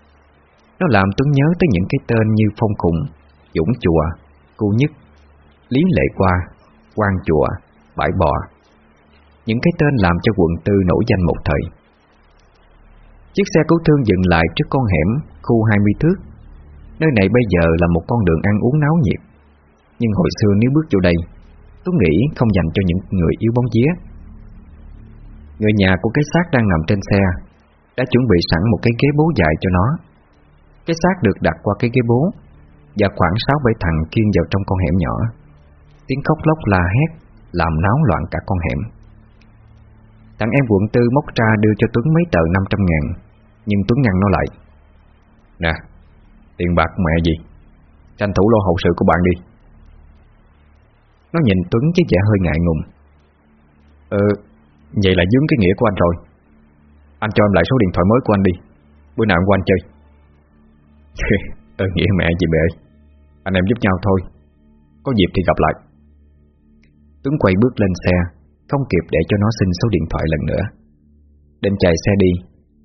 Nó làm Tuấn nhớ tới những cái tên như Phong Khủng, Dũng Chùa Cô Nhất Lý Lệ Qua quan Chùa Bãi Bò. Những cái tên làm cho quận tư nổi danh một thời. Chiếc xe cứu thương dừng lại trước con hẻm Khu 20 thước. Nơi này bây giờ là một con đường ăn uống náo nhiệt. Nhưng hồi xưa nếu bước vô đây Tôi nghĩ không dành cho những người yếu bóng vía. Người nhà của cái xác đang nằm trên xe Đã chuẩn bị sẵn một cái ghế bố dài cho nó. Cái xác được đặt qua cái ghế bố, Và khoảng 6-7 thằng kiên vào trong con hẻm nhỏ. Tiếng khóc lóc la hét, Làm náo loạn cả con hẻm. Thằng em quận tư móc ra đưa cho Tuấn mấy tờ 500 ngàn, Nhưng Tuấn ngăn nó lại. Nè, Tiền bạc mẹ gì? Tranh thủ lo hậu sự của bạn đi. Nó nhìn Tuấn với vẻ hơi ngại ngùng. Ừ Vậy là dướng cái nghĩa của anh rồi. Anh cho em lại số điện thoại mới của anh đi. Bữa nào của anh chơi. Ừ nghĩa mẹ chị bệ Anh em giúp nhau thôi. Có dịp thì gặp lại. Tuấn quay bước lên xe, Không kịp để cho nó xin số điện thoại lần nữa. Định chạy xe đi,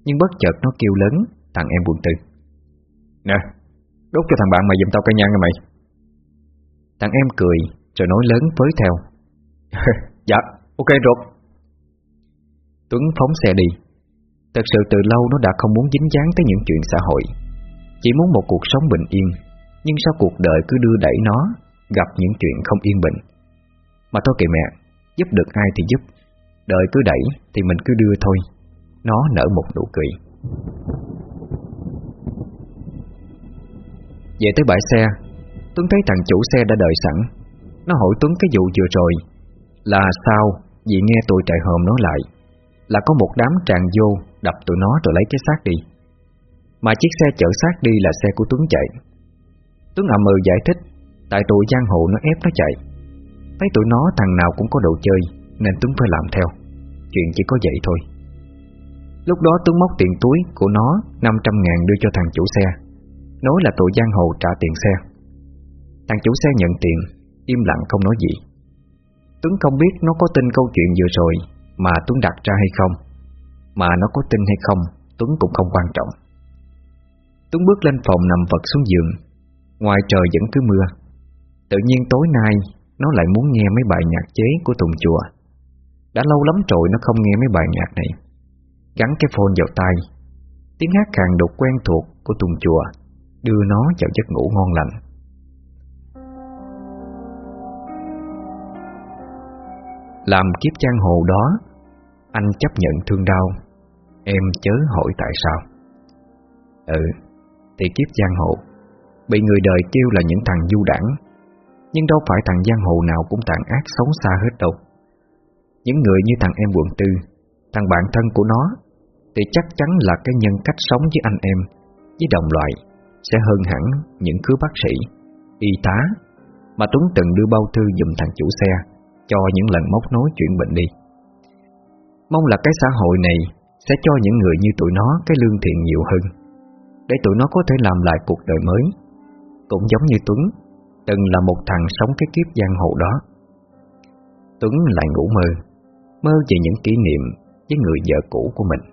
Nhưng bất chợt nó kêu lớn, Thằng em buồn tư. Nè, Đốt cho thằng bạn mày giùm tao cây nhang nha mày. Thằng em cười, Rồi nói lớn với theo. Dạ ok rồi Tuấn phóng xe đi. Thật sự từ lâu nó đã không muốn dính dáng tới những chuyện xã hội. Chỉ muốn một cuộc sống bình yên. Nhưng sao cuộc đời cứ đưa đẩy nó, Gặp những chuyện không yên bình. Mà thôi kệ mẹ, Giúp được ai thì giúp. Đời cứ đẩy thì mình cứ đưa thôi. Nó nở một nụ cười. Về tới bãi xe, Tuấn thấy thằng chủ xe đã đợi sẵn. Nó hỏi Tuấn cái vụ vừa rồi, Là sao Vì nghe tụi trại hòm nói lại? Là có một đám tràn vô Đập tụi nó rồi lấy cái xác đi. Mà chiếc xe chở xác đi là xe của Tuấn chạy. Tuấn ậm ừ giải thích, Tại tụi giang hồ nó ép nó chạy. Thấy tụi nó thằng nào cũng có đồ chơi, Nên Tuấn phải làm theo. Chuyện chỉ có vậy thôi. Lúc đó Tuấn móc tiền túi của nó 500 ngàn đưa cho thằng chủ xe. Nói là tụi giang hồ trả tiền xe. Thằng chủ xe nhận tiền, Im lặng không nói gì. Tuấn không biết nó có tin câu chuyện vừa rồi Mà Tuấn đặt ra hay không. Mà nó có tin hay không, Tuấn cũng không quan trọng. Tuấn bước lên phòng nằm vật xuống giường. Ngoài trời vẫn cứ mưa. Tự nhiên tối nay, Nó lại muốn nghe mấy bài nhạc chế của Tùng Chùa. Đã lâu lắm rồi nó không nghe mấy bài nhạc này. Gắn cái phone vào tay. Tiếng hát càng đục quen thuộc của Tùng Chùa, Đưa nó vào giấc ngủ ngon lành. Làm kiếp giang hồ đó, Anh chấp nhận thương đau. Em chớ hỏi tại sao. Ừ thì kiếp giang hồ. Bị người đời kêu là những thằng du đảng. Nhưng đâu phải thằng giang hồ nào cũng tàn ác sống xa hết đâu. Những người như thằng em quận tư, Thằng bạn thân của nó, Thì chắc chắn là cái nhân cách sống với anh em, Với đồng loại, Sẽ hơn hẳn những cứ bác sĩ, Y tá Mà Tuấn từng đưa bao thư dùm thằng chủ xe, Cho những lần móc nối chuyện bệnh đi. Mong là cái xã hội này Sẽ cho những người như tụi nó Cái lương thiện nhiều hơn. Để tụi nó có thể làm lại cuộc đời mới. Cũng giống như Tuấn, Từng là một thằng sống cái kiếp giang hồ đó. Tuấn lại ngủ mơ Mơ về những kỷ niệm Với người vợ cũ của mình.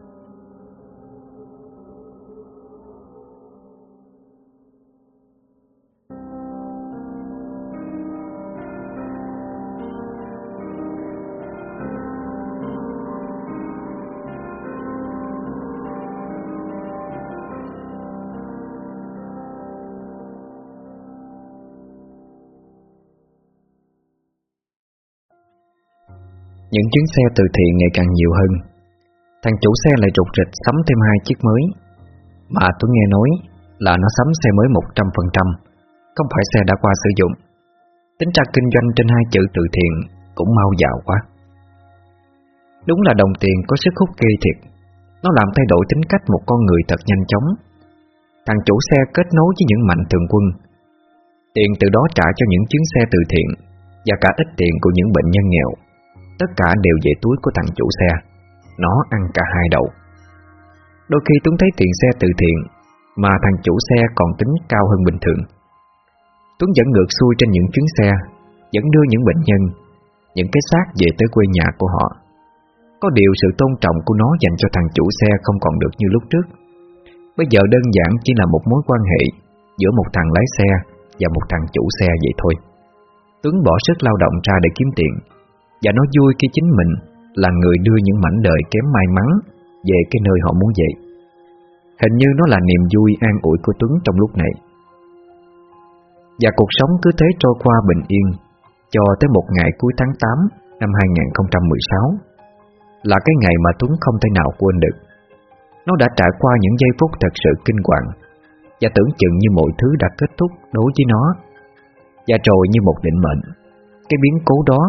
Những chuyến xe từ thiện ngày càng nhiều hơn. Thằng chủ xe lại rụt rịch sắm thêm hai chiếc mới. Mà tôi nghe nói là nó sắm xe mới 100% Không phải xe đã qua sử dụng. Tính ra kinh doanh trên hai chữ từ thiện Cũng mau dạo quá. Đúng là đồng tiền có sức hút ghê thiệt. Nó làm thay đổi tính cách một con người thật nhanh chóng. Thằng chủ xe kết nối với những mạnh thường quân. Tiền từ đó trả cho những chuyến xe từ thiện Và cả ít tiền của những bệnh nhân nghèo. Tất cả đều về túi của thằng chủ xe. Nó ăn cả hai đầu Đôi khi Tuấn thấy tiền xe từ thiện, Mà thằng chủ xe còn tính cao hơn bình thường. Tuấn dẫn ngược xuôi trên những chuyến xe Dẫn đưa những bệnh nhân, Những cái xác về tới quê nhà của họ. Có điều sự tôn trọng của nó dành cho thằng chủ xe không còn được như lúc trước. Bây giờ đơn giản chỉ là một mối quan hệ Giữa một thằng lái xe Và một thằng chủ xe vậy thôi. Tuấn bỏ sức lao động ra để kiếm tiền và nó vui khi chính mình Là người đưa những mảnh đời kém may mắn Về cái nơi họ muốn về. Hình như nó là niềm vui an ủi của Tuấn trong lúc này. Và cuộc sống cứ thế trôi qua bình yên Cho tới một ngày cuối tháng 8 năm 2016 Là cái ngày mà Tuấn không thể nào quên được. Nó đã trải qua những giây phút thật sự kinh hoàng Và tưởng chừng như mọi thứ đã kết thúc đối với nó. Và rồi như một định mệnh, Cái biến cố đó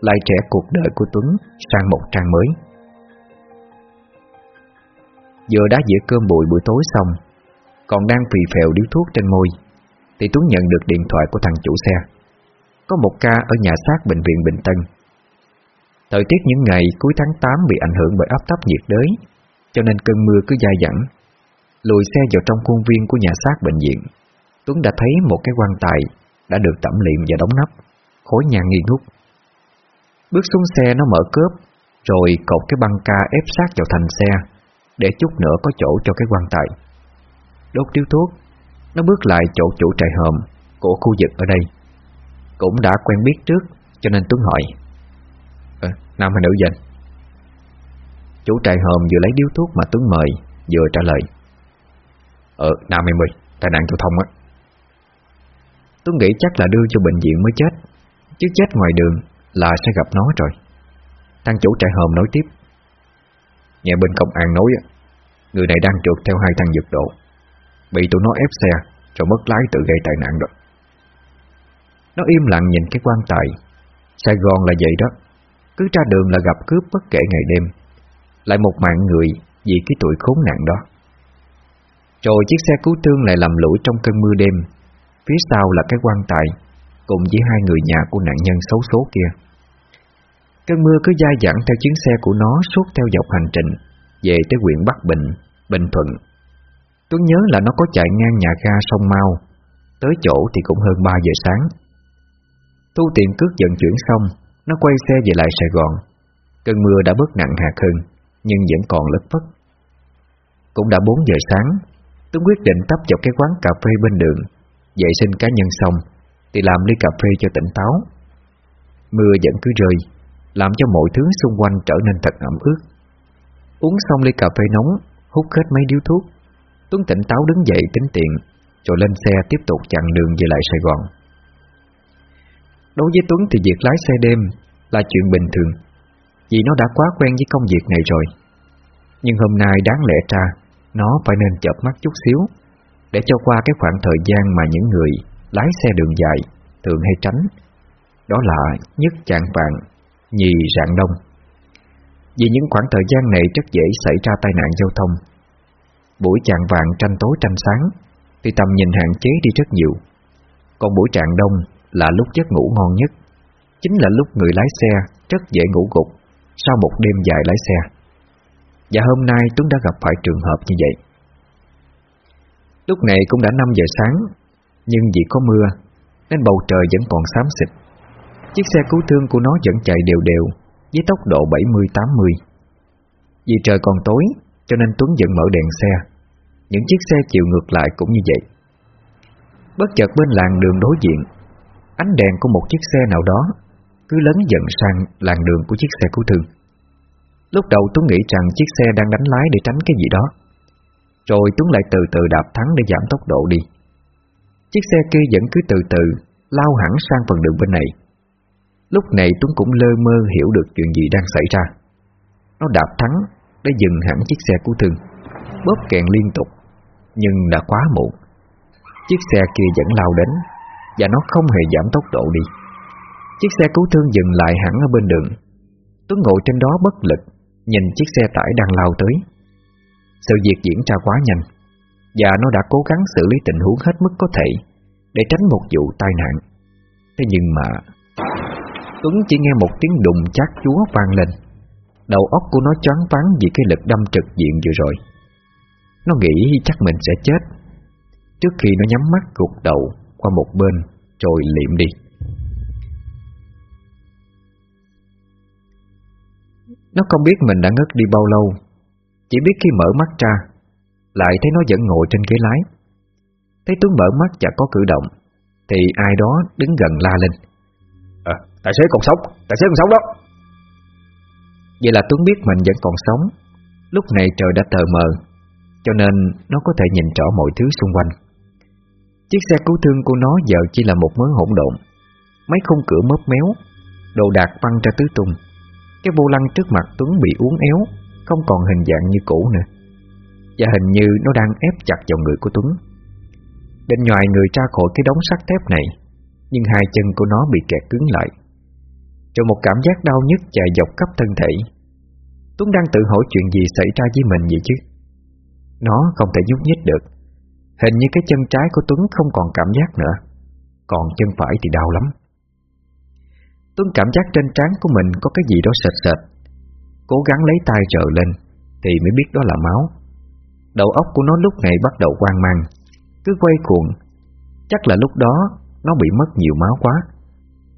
lại trẻ cuộc đời của Tuấn sang một trang mới. Vừa đã dĩa cơm bụi buổi tối xong, Còn đang phì phèo điếu thuốc trên môi Thì Tuấn nhận được điện thoại của thằng chủ xe. Có một ca ở nhà xác bệnh viện Bình Tân. Thời tiết những ngày cuối tháng 8 bị ảnh hưởng bởi áp thấp nhiệt đới Cho nên cơn mưa cứ dai dẳng. Lùi xe vào trong khuôn viên của nhà xác bệnh viện Tuấn đã thấy một cái quan tài Đã được tẩm liệm và đóng nắp Khối nhà nghi ngút. Bước xuống xe nó mở cướp Rồi cột cái băng ca ép sát vào thành xe Để chút nữa có chỗ cho cái quan tài. Đốt điếu thuốc Nó bước lại chỗ chủ trại hòm Của khu vực ở đây. Cũng đã quen biết trước Cho nên Tuấn hỏi. À, Nam hay nữ vậy Chủ trại hòm vừa lấy điếu thuốc mà Tuấn mời Vừa trả lời. Ờ Nam em ơi Tai nạn giao thông á. Tuấn nghĩ chắc là đưa cho bệnh viện mới chết Chứ chết ngoài đường là sẽ gặp nó rồi. Thằng chủ trại hòm nói tiếp. Nghe bên công an nói Người này đang trượt theo hai thằng giật độ. Bị tụi nó ép xe, Rồi mất lái tự gây tai nạn rồi Nó im lặng nhìn cái quan tài. Sài Gòn là vậy đó. Cứ ra đường là gặp cướp bất kể ngày đêm. Lại một mạng người Vì cái tuổi khốn nạn đó. Rồi chiếc xe cứu thương lại làm lũi trong cơn mưa đêm. Phía sau là cái quan tài, Cùng với hai người nhà của nạn nhân xấu số kia. Cơn mưa cứ dai dẳng theo chuyến xe của nó Suốt theo dọc hành trình Về tới huyện Bắc Bình, Bình Thuận. Tuấn nhớ là nó có chạy ngang nhà ga sông Mau Tới chỗ thì cũng hơn 3 giờ sáng. Thu tiền cước vận chuyển xong Nó quay xe về lại Sài Gòn. Cơn mưa đã bớt nặng hạt hơn Nhưng vẫn còn lất phất. Cũng đã 4 giờ sáng Tuấn quyết định tấp vào cái quán cà phê bên đường Vệ sinh cá nhân xong Thì làm ly cà phê cho tỉnh táo. Mưa vẫn cứ rơi. Làm cho mọi thứ xung quanh trở nên thật ẩm ướt. Uống xong ly cà phê nóng, Hút hết mấy điếu thuốc, Tuấn tỉnh táo đứng dậy tính tiền, Rồi lên xe tiếp tục chặn đường về lại Sài Gòn. Đối với Tuấn thì việc lái xe đêm Là chuyện bình thường, Vì nó đã quá quen với công việc này rồi. Nhưng hôm nay đáng lẽ ra, Nó phải nên chợp mắt chút xíu, Để cho qua cái khoảng thời gian mà những người Lái xe đường dài Thường hay tránh. Đó là nhất chạng vạn Nhì rạng đông. Vì những khoảng thời gian này rất dễ xảy ra tai nạn giao thông. Buổi chạng vàng tranh tối tranh sáng, Thì tầm nhìn hạn chế đi rất nhiều. Còn buổi trạng đông là lúc giấc ngủ ngon nhất. Chính là lúc người lái xe rất dễ ngủ gục Sau một đêm dài lái xe. Và hôm nay Tuấn đã gặp phải trường hợp như vậy. Lúc này cũng đã 5 giờ sáng, Nhưng vì có mưa, Nên bầu trời vẫn còn xám xịt. Chiếc xe cứu thương của nó vẫn chạy đều đều, Với tốc độ 70-80 Vì trời còn tối, cho nên Tuấn vẫn mở đèn xe. Những chiếc xe chiều ngược lại cũng như vậy. Bất chợt bên làng đường đối diện, Ánh đèn của một chiếc xe nào đó Cứ lấn dần sang làng đường của chiếc xe cứu thương. Lúc đầu Tuấn nghĩ rằng chiếc xe đang đánh lái để tránh cái gì đó, Rồi Tuấn lại từ từ đạp thắng để giảm tốc độ đi. Chiếc xe kia vẫn cứ từ từ Lao hẳn sang phần đường bên này. Lúc này Tuấn cũng lơ mơ hiểu được chuyện gì đang xảy ra. Nó đạp thắng để dừng hẳn chiếc xe cứu thương, Bóp kẹn liên tục, Nhưng đã quá muộn. Chiếc xe kia vẫn lao đến Và nó không hề giảm tốc độ đi. Chiếc xe cứu thương dừng lại hẳn ở bên đường. Tuấn ngồi trên đó bất lực, Nhìn chiếc xe tải đang lao tới. Sự việc diễn ra quá nhanh Và nó đã cố gắng xử lý tình huống hết mức có thể Để tránh một vụ tai nạn. Thế nhưng mà Tuấn chỉ nghe một tiếng đùng chát chúa vang lên. Đầu óc của nó choáng váng vì cái lực đâm trực diện vừa rồi. Nó nghĩ chắc mình sẽ chết. Trước khi nó nhắm mắt gục đầu qua một bên, Rồi liệm đi. Nó không biết mình đã ngất đi bao lâu. Chỉ biết khi mở mắt ra, Lại thấy nó vẫn ngồi trên ghế lái. Thấy Tuấn mở mắt và có cử động, Thì ai đó đứng gần la lên. Tài xế còn sống, Tài xế còn sống đó. Vậy là Tuấn biết mình vẫn còn sống. Lúc này trời đã tờ mờ, Cho nên nó có thể nhìn rõ mọi thứ xung quanh. Chiếc xe cứu thương của nó giờ chỉ là một mớ hỗn độn. Mấy khung cửa mớp méo, Đồ đạc văng ra tứ tung. Cái vô lăng trước mặt Tuấn bị uốn éo, Không còn hình dạng như cũ nữa. Và hình như nó đang ép chặt vào người của Tuấn. Định nhòi người ra khỏi cái đống sắt thép này, Nhưng hai chân của nó bị kẹt cứng lại. Rồi một cảm giác đau nhức chạy dọc khắp thân thể. Tuấn đang tự hỏi chuyện gì xảy ra với mình vậy chứ? Nó không thể nhúc nhích được. Hình như cái chân trái của Tuấn không còn cảm giác nữa. Còn chân phải thì đau lắm. Tuấn cảm giác trên trán của mình có cái gì đó sệt sệt. Cố gắng lấy tay trợ lên Thì mới biết đó là máu. Đầu óc của nó lúc này bắt đầu hoang mang, Cứ quay cuồng. Chắc là lúc đó Nó bị mất nhiều máu quá.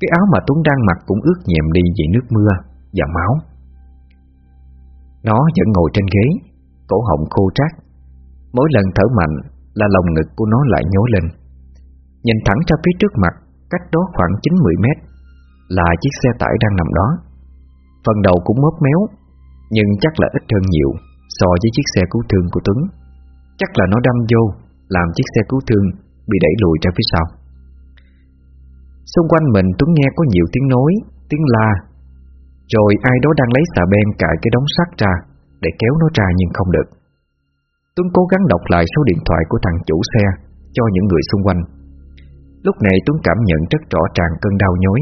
Cái áo mà Tuấn đang mặc cũng ướt nhèm đi Vì nước mưa và máu. Nó vẫn ngồi trên ghế, Cổ họng khô trát Mỗi lần thở mạnh là lồng ngực của nó lại nhố lên. Nhìn thẳng ra phía trước mặt, Cách đó khoảng 9-10 mét, Là chiếc xe tải đang nằm đó. Phần đầu cũng mớp méo, Nhưng chắc là ít hơn nhiều So với chiếc xe cứu thương của Tuấn. Chắc là nó đâm vô, Làm chiếc xe cứu thương Bị đẩy lùi ra phía sau. Xung quanh mình Tuấn nghe có nhiều tiếng nói, Tiếng la. Rồi ai đó đang lấy xà beng cài cái đống sắt ra Để kéo nó ra nhưng không được. Tuấn cố gắng đọc lại số điện thoại của thằng chủ xe Cho những người xung quanh. Lúc này Tuấn cảm nhận rất rõ ràng cơn đau nhói.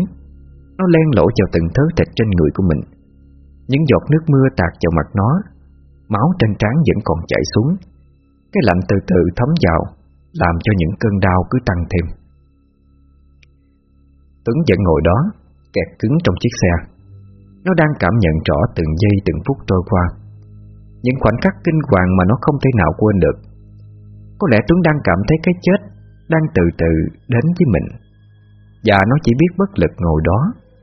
Nó len lỗ vào từng thớ thịt trên người của mình. Những giọt nước mưa tạt vào mặt nó, Máu trên trán vẫn còn chảy xuống. Cái lạnh từ từ thấm vào, Làm cho những cơn đau cứ tăng thêm. Tuấn vẫn ngồi đó, Kẹt cứng trong chiếc xe. Nó đang cảm nhận rõ từng giây, từng phút trôi qua. Những khoảnh khắc kinh hoàng mà nó không thể nào quên được. Có lẽ Tuấn đang cảm thấy cái chết Đang từ từ đến với mình. Và nó chỉ biết bất lực ngồi đó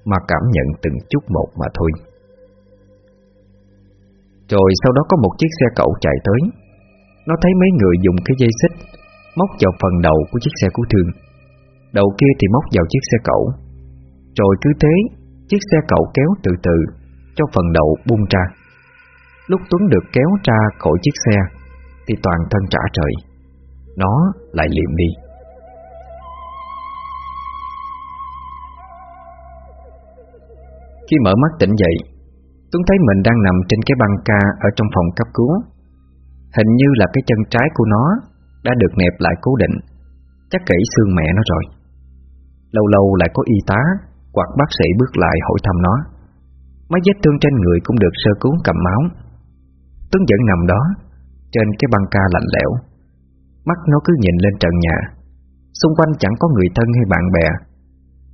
Mà cảm nhận từng chút một mà thôi. Rồi sau đó có một chiếc xe cẩu chạy tới. Nó thấy mấy người dùng cái dây xích Móc vào phần đầu của chiếc xe cứu thương. Đầu kia thì móc vào chiếc xe cẩu. Rồi cứ thế, Chiếc xe cẩu kéo từ từ, Cho phần đầu bung ra. Lúc Tuấn được kéo ra khỏi chiếc xe, Thì toàn thân trả trời. Nó lại liệm đi. Khi mở mắt tỉnh dậy, Tuấn thấy mình đang nằm trên cái băng ca Ở trong phòng cấp cứu. Hình như là cái chân trái của nó Đã được nẹp lại cố định, Chắc kỹ xương mẹ nó rồi. Lâu lâu lại có y tá Hoặc bác sĩ bước lại hỏi thăm nó. Mấy vết thương trên người cũng được sơ cứu cầm máu. Tuấn vẫn nằm đó, Trên cái băng ca lạnh lẽo. Mắt nó cứ nhìn lên trần nhà. Xung quanh chẳng có người thân hay bạn bè.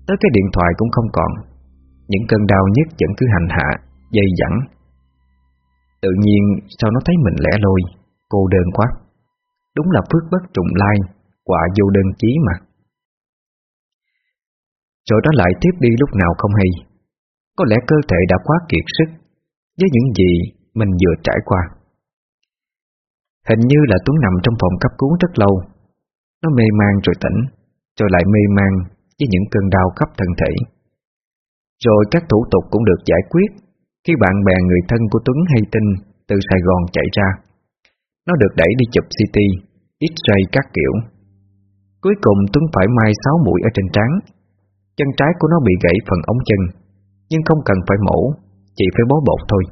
Tới cái điện thoại cũng không còn. Những cơn đau nhất vẫn cứ hành hạ, dây dẳng. Tự nhiên, sao nó thấy mình lẻ loi, Cô đơn quá. Đúng là phước bất trùng lai, Quả vô đơn chí mà. Rồi đó lại tiếp đi lúc nào không hay. Có lẽ cơ thể đã quá kiệt sức Với những gì mình vừa trải qua. Hình như là Tuấn nằm trong phòng cấp cứu rất lâu. Nó mê man rồi tỉnh Rồi lại mê man với những cơn đau khắp thân thể. Rồi các thủ tục cũng được giải quyết khi bạn bè người thân của Tuấn hay tin từ Sài Gòn chạy ra. Nó được đẩy đi chụp CT, X-ray các kiểu. Cuối cùng Tuấn phải mai 6 mũi ở trên trán. Chân trái của nó bị gãy phần ống chân, Nhưng không cần phải mổ, Chỉ phải bó bột thôi.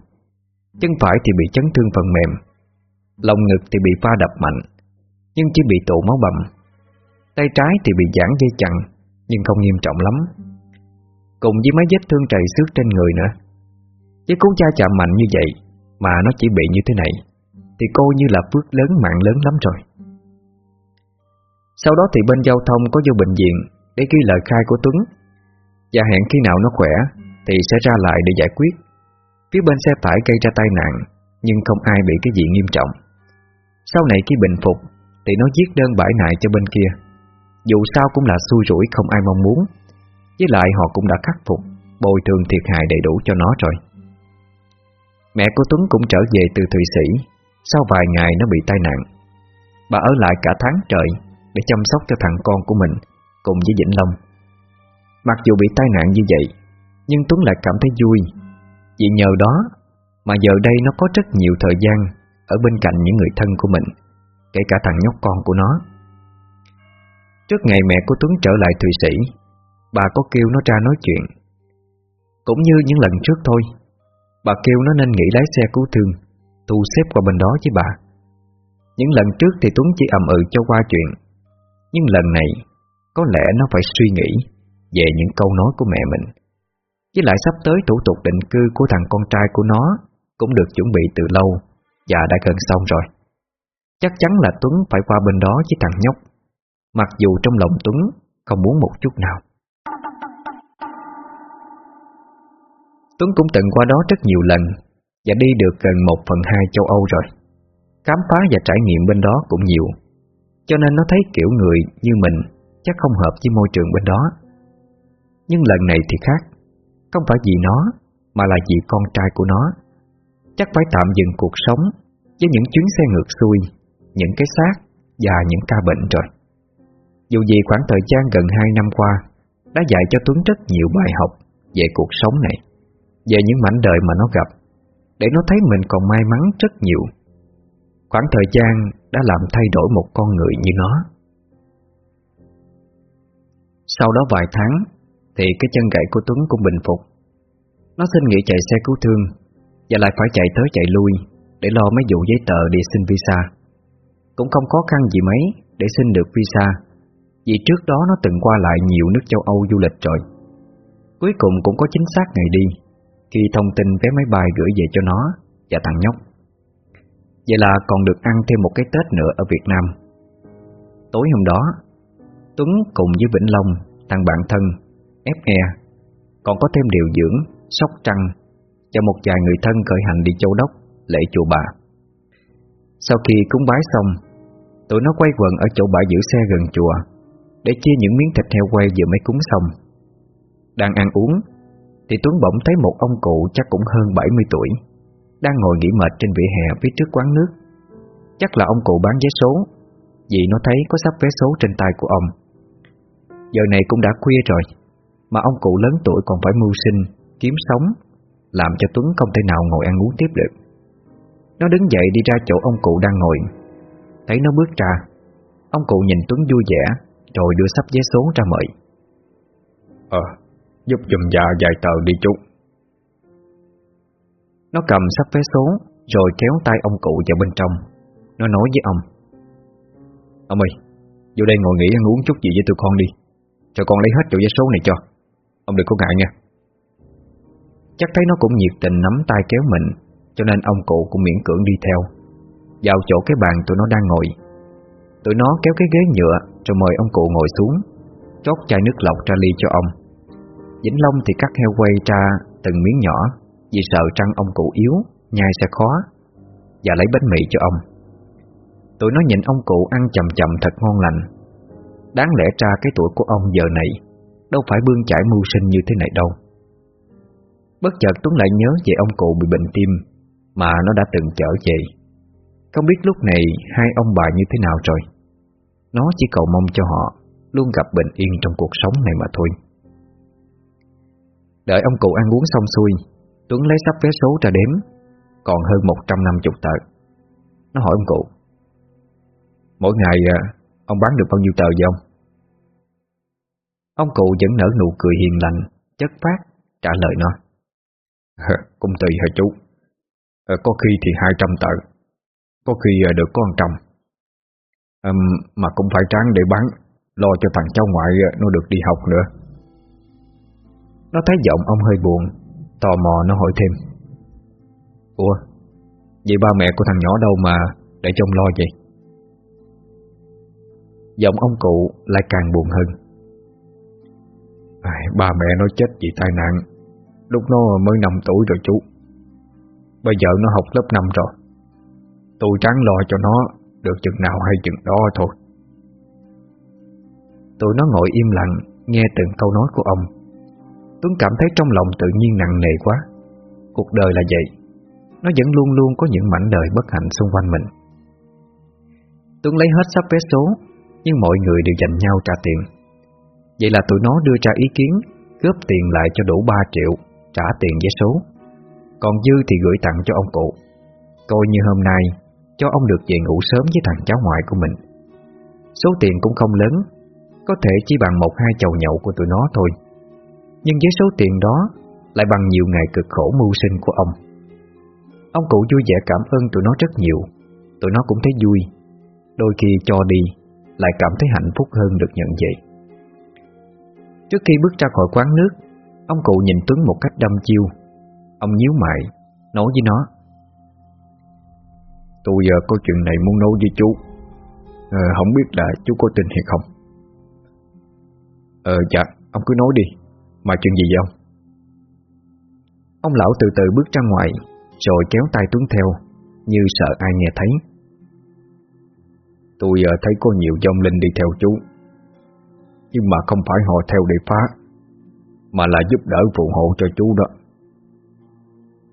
Chân phải thì bị chấn thương phần mềm Lòng ngực thì bị pha đập mạnh, Nhưng chỉ bị tụ máu bầm. Tay trái thì bị giãn dây chằng, Nhưng không nghiêm trọng lắm. Cùng với mấy vết thương trầy xước trên người nữa. Với cú cha chạm mạnh như vậy, Mà nó chỉ bị như thế này, Thì cô như là phước lớn mạng lớn lắm rồi. Sau đó thì bên giao thông có vô bệnh viện Để ghi lời khai của Tuấn. Và hẹn khi nào nó khỏe, Thì sẽ ra lại để giải quyết. Phía bên xe tải gây ra tai nạn, Nhưng không ai bị cái gì nghiêm trọng. Sau này khi bình phục, Thì nó viết đơn bãi nại cho bên kia. Dù sao cũng là xui rủi không ai mong muốn. Với lại họ cũng đã khắc phục, Bồi thường thiệt hại đầy đủ cho nó rồi. Mẹ của Tuấn cũng trở về từ Thụy Sĩ. Sau vài ngày nó bị tai nạn. Bà ở lại cả tháng trời Để chăm sóc cho thằng con của mình Cùng với Vĩnh Long. Mặc dù bị tai nạn như vậy, Nhưng Tuấn lại cảm thấy vui. Vì nhờ đó Mà giờ đây nó có rất nhiều thời gian Ở bên cạnh những người thân của mình, Kể cả thằng nhóc con của nó. Trước ngày mẹ của Tuấn trở lại Thụy Sĩ, Bà có kêu nó ra nói chuyện. Cũng như những lần trước thôi, Bà kêu nó nên nghỉ lái xe cứu thương, Thu xếp qua bên đó với bà. Những lần trước thì Tuấn chỉ ầm ừ cho qua chuyện, Nhưng lần này Có lẽ nó phải suy nghĩ. Về những câu nói của mẹ mình. Với lại sắp tới thủ tục định cư Của thằng con trai của nó Cũng được chuẩn bị từ lâu Và đã gần xong rồi. Chắc chắn là Tuấn phải qua bên đó với thằng nhóc, Mặc dù trong lòng Tuấn không muốn một chút nào. Tuấn cũng từng qua đó rất nhiều lần Và đi được gần một phần hai châu Âu rồi. Khám phá và trải nghiệm bên đó cũng nhiều, Cho nên nó thấy kiểu người như mình Chắc không hợp với môi trường bên đó. Nhưng lần này thì khác. Không phải vì nó, Mà là vì con trai của nó. Chắc phải tạm dừng cuộc sống Với những chuyến xe ngược xuôi, Những cái xác Và những ca bệnh rồi. Dù gì khoảng thời gian gần 2 năm qua Đã dạy cho Tuấn rất nhiều bài học Về cuộc sống này, Về những mảnh đời mà nó gặp, Để nó thấy mình còn may mắn rất nhiều. Khoảng thời gian đã làm thay đổi một con người như nó. Sau đó vài tháng thì cái chân gãy của Tuấn cũng bình phục. Nó xin nghỉ chạy xe cứu thương, Và lại phải chạy tới chạy lui Để lo mấy vụ giấy tờ đi xin visa. Cũng không khó khăn gì mấy Để xin được visa, Vì trước đó nó từng qua lại nhiều nước châu Âu du lịch rồi. Cuối cùng cũng có chính xác ngày đi, Khi thông tin vé máy bay gửi về cho nó Và thằng nhóc. Vậy là còn được ăn thêm một cái Tết nữa ở Việt Nam. Tối hôm đó, Tuấn cùng với Vĩnh Long, Thằng bạn thân Ép nghe. Còn có thêm điều dưỡng, Sóc Trăng, Cho một vài người thân khởi hành đi châu đốc, Lễ chùa bà. Sau khi cúng bái xong, Tụi nó quay quần ở chỗ bãi giữ xe gần chùa, Để chia những miếng thịt heo quay vừa mới cúng xong. Đang ăn uống, Thì Tuấn bỗng thấy một ông cụ chắc cũng hơn 70 tuổi, đang ngồi nghỉ mệt trên vỉa hè phía trước quán nước. Chắc là ông cụ bán vé số, Vì nó thấy có sắp vé số trên tay của ông. Giờ này cũng đã khuya rồi mà ông cụ lớn tuổi còn phải mưu sinh Kiếm sống Làm cho Tuấn không thể nào ngồi ăn uống tiếp được. Nó đứng dậy đi ra chỗ ông cụ đang ngồi. Thấy nó bước ra Ông cụ nhìn Tuấn vui vẻ Rồi đưa sắp vé số ra mời. Ờ Giúp dùm già vài tờ đi chú. Nó cầm sắp vé số Rồi kéo tay ông cụ vào bên trong. Nó nói với ông Ông ơi Vô đây ngồi nghỉ ăn uống chút gì với tụi con đi. Cho con lấy hết chỗ vé số này cho Ông đừng có ngại nha. Chắc thấy nó cũng nhiệt tình nắm tay kéo mình, Cho nên ông cụ cũng miễn cưỡng đi theo. Vào chỗ cái bàn tụi nó đang ngồi. Tụi nó kéo cái ghế nhựa Rồi mời ông cụ ngồi xuống, Chót chai nước lọc ra ly cho ông. Vĩnh Long thì cắt heo quay ra từng miếng nhỏ, vì sợ trăng ông cụ yếu, Nhai sẽ khó, Và lấy bánh mì cho ông. Tụi nó nhìn ông cụ ăn chậm chậm thật ngon lành. Đáng lẽ ra cái tuổi của ông giờ này Đâu phải bươn chải mưu sinh như thế này đâu. Bất chợt Tuấn lại nhớ về ông cụ bị bệnh tim Mà nó đã từng chở về. Không biết lúc này Hai ông bà như thế nào rồi. Nó chỉ cầu mong cho họ Luôn gặp bình yên trong cuộc sống này mà thôi. Đợi ông cụ ăn uống xong xuôi, Tuấn lấy sắp vé số ra đếm, Còn hơn 150 tờ. Nó hỏi ông cụ, Mỗi ngày à, ông bán được bao nhiêu tờ vậy ông? Ông cụ vẫn nở nụ cười hiền lành Chất phát trả lời nó Cũng tùy hả chú? Ờ, Có khi thì 200 tờ. Có khi à, được có 100 à, Mà cũng phải tráng để bán Lo cho thằng cháu ngoại à, nó được đi học nữa. Nó thấy giọng ông hơi buồn Tò mò nó hỏi thêm. Ủa Vậy ba mẹ của thằng nhỏ đâu mà Để trông lo vậy? Giọng ông cụ lại càng buồn hơn à, Ba mẹ nó chết vì tai nạn. Lúc nó mới 5 tuổi rồi chú. Bây giờ nó học lớp 5 rồi. Tôi trắng lo cho nó Được chừng nào hay chừng đó thôi. Tụi nó ngồi im lặng Nghe từng câu nói của ông. Tuấn cảm thấy trong lòng tự nhiên nặng nề quá. Cuộc đời là vậy. Nó vẫn luôn luôn có những mảnh đời bất hạnh xung quanh mình. Tuấn lấy hết sắp vé số Nhưng mọi người đều dành nhau trả tiền. Vậy là tụi nó đưa ra ý kiến cướp tiền lại cho đủ 3 triệu, Trả tiền vé số. Còn dư thì gửi tặng cho ông cụ. Coi như hôm nay, Cho ông được về ngủ sớm với thằng cháu ngoại của mình. Số tiền cũng không lớn, Có thể chỉ bằng một hai chầu nhậu của tụi nó thôi. Nhưng với số tiền đó, Lại bằng nhiều ngày cực khổ mưu sinh của ông. Ông cụ vui vẻ cảm ơn tụi nó rất nhiều. Tụi nó cũng thấy vui. Đôi khi cho đi, Lại cảm thấy hạnh phúc hơn được nhận vậy Trước khi bước ra khỏi quán nước Ông cụ nhìn Tuấn một cách đâm chiêu. Ông nhíu mày Nói với nó. Tôi giờ có chuyện này muốn nói với chú. À, Không biết là chú có tin hay không. Ờ dạ Ông cứ nói đi. Mà chuyện gì vậy ông? Ông lão từ từ bước ra ngoài Rồi kéo tay Tuấn theo Như sợ ai nghe thấy. Tôi giờ thấy có nhiều dông linh đi theo chú. Nhưng mà không phải họ theo để phá, Mà là giúp đỡ phụ hộ cho chú đó.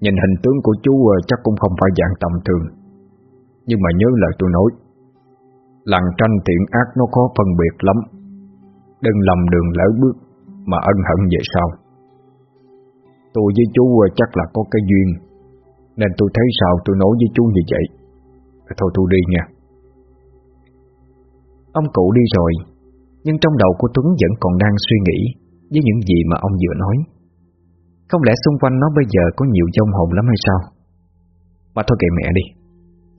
Nhìn hình tướng của chú ờ, chắc cũng không phải dạng tầm thường. Nhưng mà nhớ lời tôi nói, Làng tranh thiện ác nó khó phân biệt lắm. Đừng lầm đường lỡ bước Mà ân hận về sau. Tôi với chú ờ, chắc là có cái duyên, Nên tôi thấy sao tôi nói với chú như vậy. Thôi tôi đi nha. Ông cụ đi rồi. Nhưng trong đầu của Tuấn vẫn còn đang suy nghĩ Với những gì mà ông vừa nói. Không lẽ xung quanh nó bây giờ có nhiều dông hồn lắm hay sao? Mà thôi kệ mẹ đi.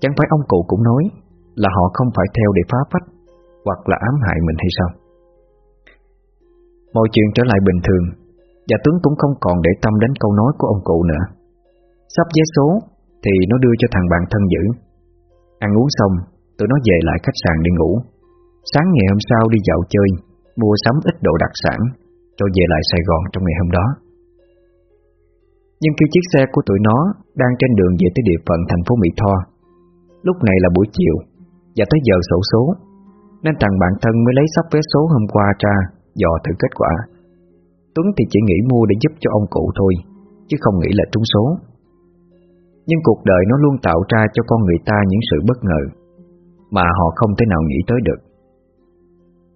Chẳng phải ông cụ cũng nói Là họ không phải theo để phá phách Hoặc là ám hại mình hay sao? Mọi chuyện trở lại bình thường Và Tuấn cũng không còn để tâm đến câu nói của ông cụ nữa. Sắp vé số Thì nó đưa cho thằng bạn thân giữ. Ăn uống xong, Tụi nó về lại khách sạn đi ngủ. Sáng ngày hôm sau đi dạo chơi, Mua sắm ít đồ đặc sản, Rồi về lại Sài Gòn trong ngày hôm đó. Nhưng khi chiếc xe của tụi nó Đang trên đường về tới địa phận thành phố Mỹ Tho, Lúc này là buổi chiều Và tới giờ sổ số, Nên thằng bạn thân mới lấy sắp vé số hôm qua ra Dò thử kết quả. Tuấn thì chỉ nghĩ mua để giúp cho ông cụ thôi, Chứ không nghĩ là trúng số. Nhưng cuộc đời nó luôn tạo ra cho con người ta những sự bất ngờ Mà họ không thể nào nghĩ tới được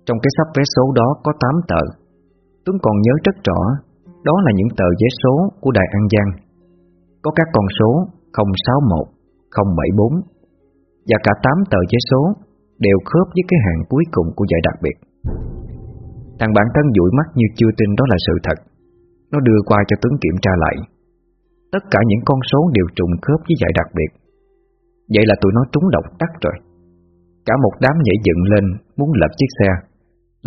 trong cái sắp vé số đó có 8 tờ. Tuấn còn nhớ rất rõ Đó là những tờ vé số của Đài An Giang. Có các con số 061, 074 Và cả 8 tờ vé số Đều khớp với cái hàng cuối cùng của giải đặc biệt. Thằng bạn thân dụi mắt như chưa tin đó là sự thật. Nó đưa qua cho Tuấn kiểm tra lại. Tất cả những con số đều trùng khớp với giải đặc biệt. Vậy là tụi nó trúng độc tắt rồi. Cả một đám nhảy dựng lên Muốn lật chiếc xe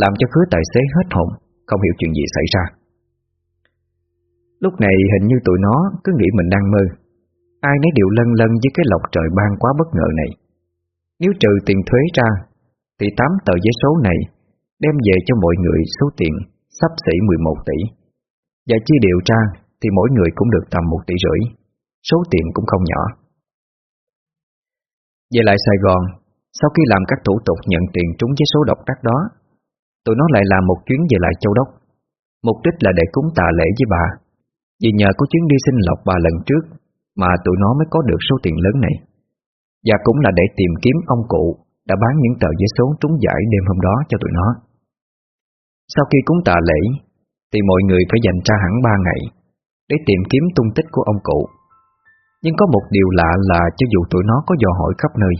làm cho khứa tài xế hết hồn, Không hiểu chuyện gì xảy ra. Lúc này hình như tụi nó cứ nghĩ mình đang mơ. Ai nấy đều lân lân với cái lộc trời ban quá bất ngờ này. Nếu trừ tiền thuế ra, Thì 8 tờ giấy số này Đem về cho mọi người số tiền Sắp xỉ 11 tỷ. Và chia đều ra, Thì mỗi người cũng được tầm 1 tỷ rưỡi. Số tiền cũng không nhỏ. Về lại Sài Gòn, Sau khi làm các thủ tục nhận tiền trúng với số độc đắc đó Tụi nó lại làm một chuyến về lại châu đốc. Mục đích là để cúng tạ lễ với bà. Vì nhờ có chuyến đi sinh lộc bà lần trước Mà tụi nó mới có được số tiền lớn này. Và cũng là để tìm kiếm ông cụ Đã bán những tờ giấy số trúng giải đêm hôm đó cho tụi nó. Sau khi cúng tạ lễ, Thì mọi người phải dành ra hẳn ba ngày Để tìm kiếm tung tích của ông cụ. Nhưng có một điều lạ là cho dù tụi nó có dò hỏi khắp nơi,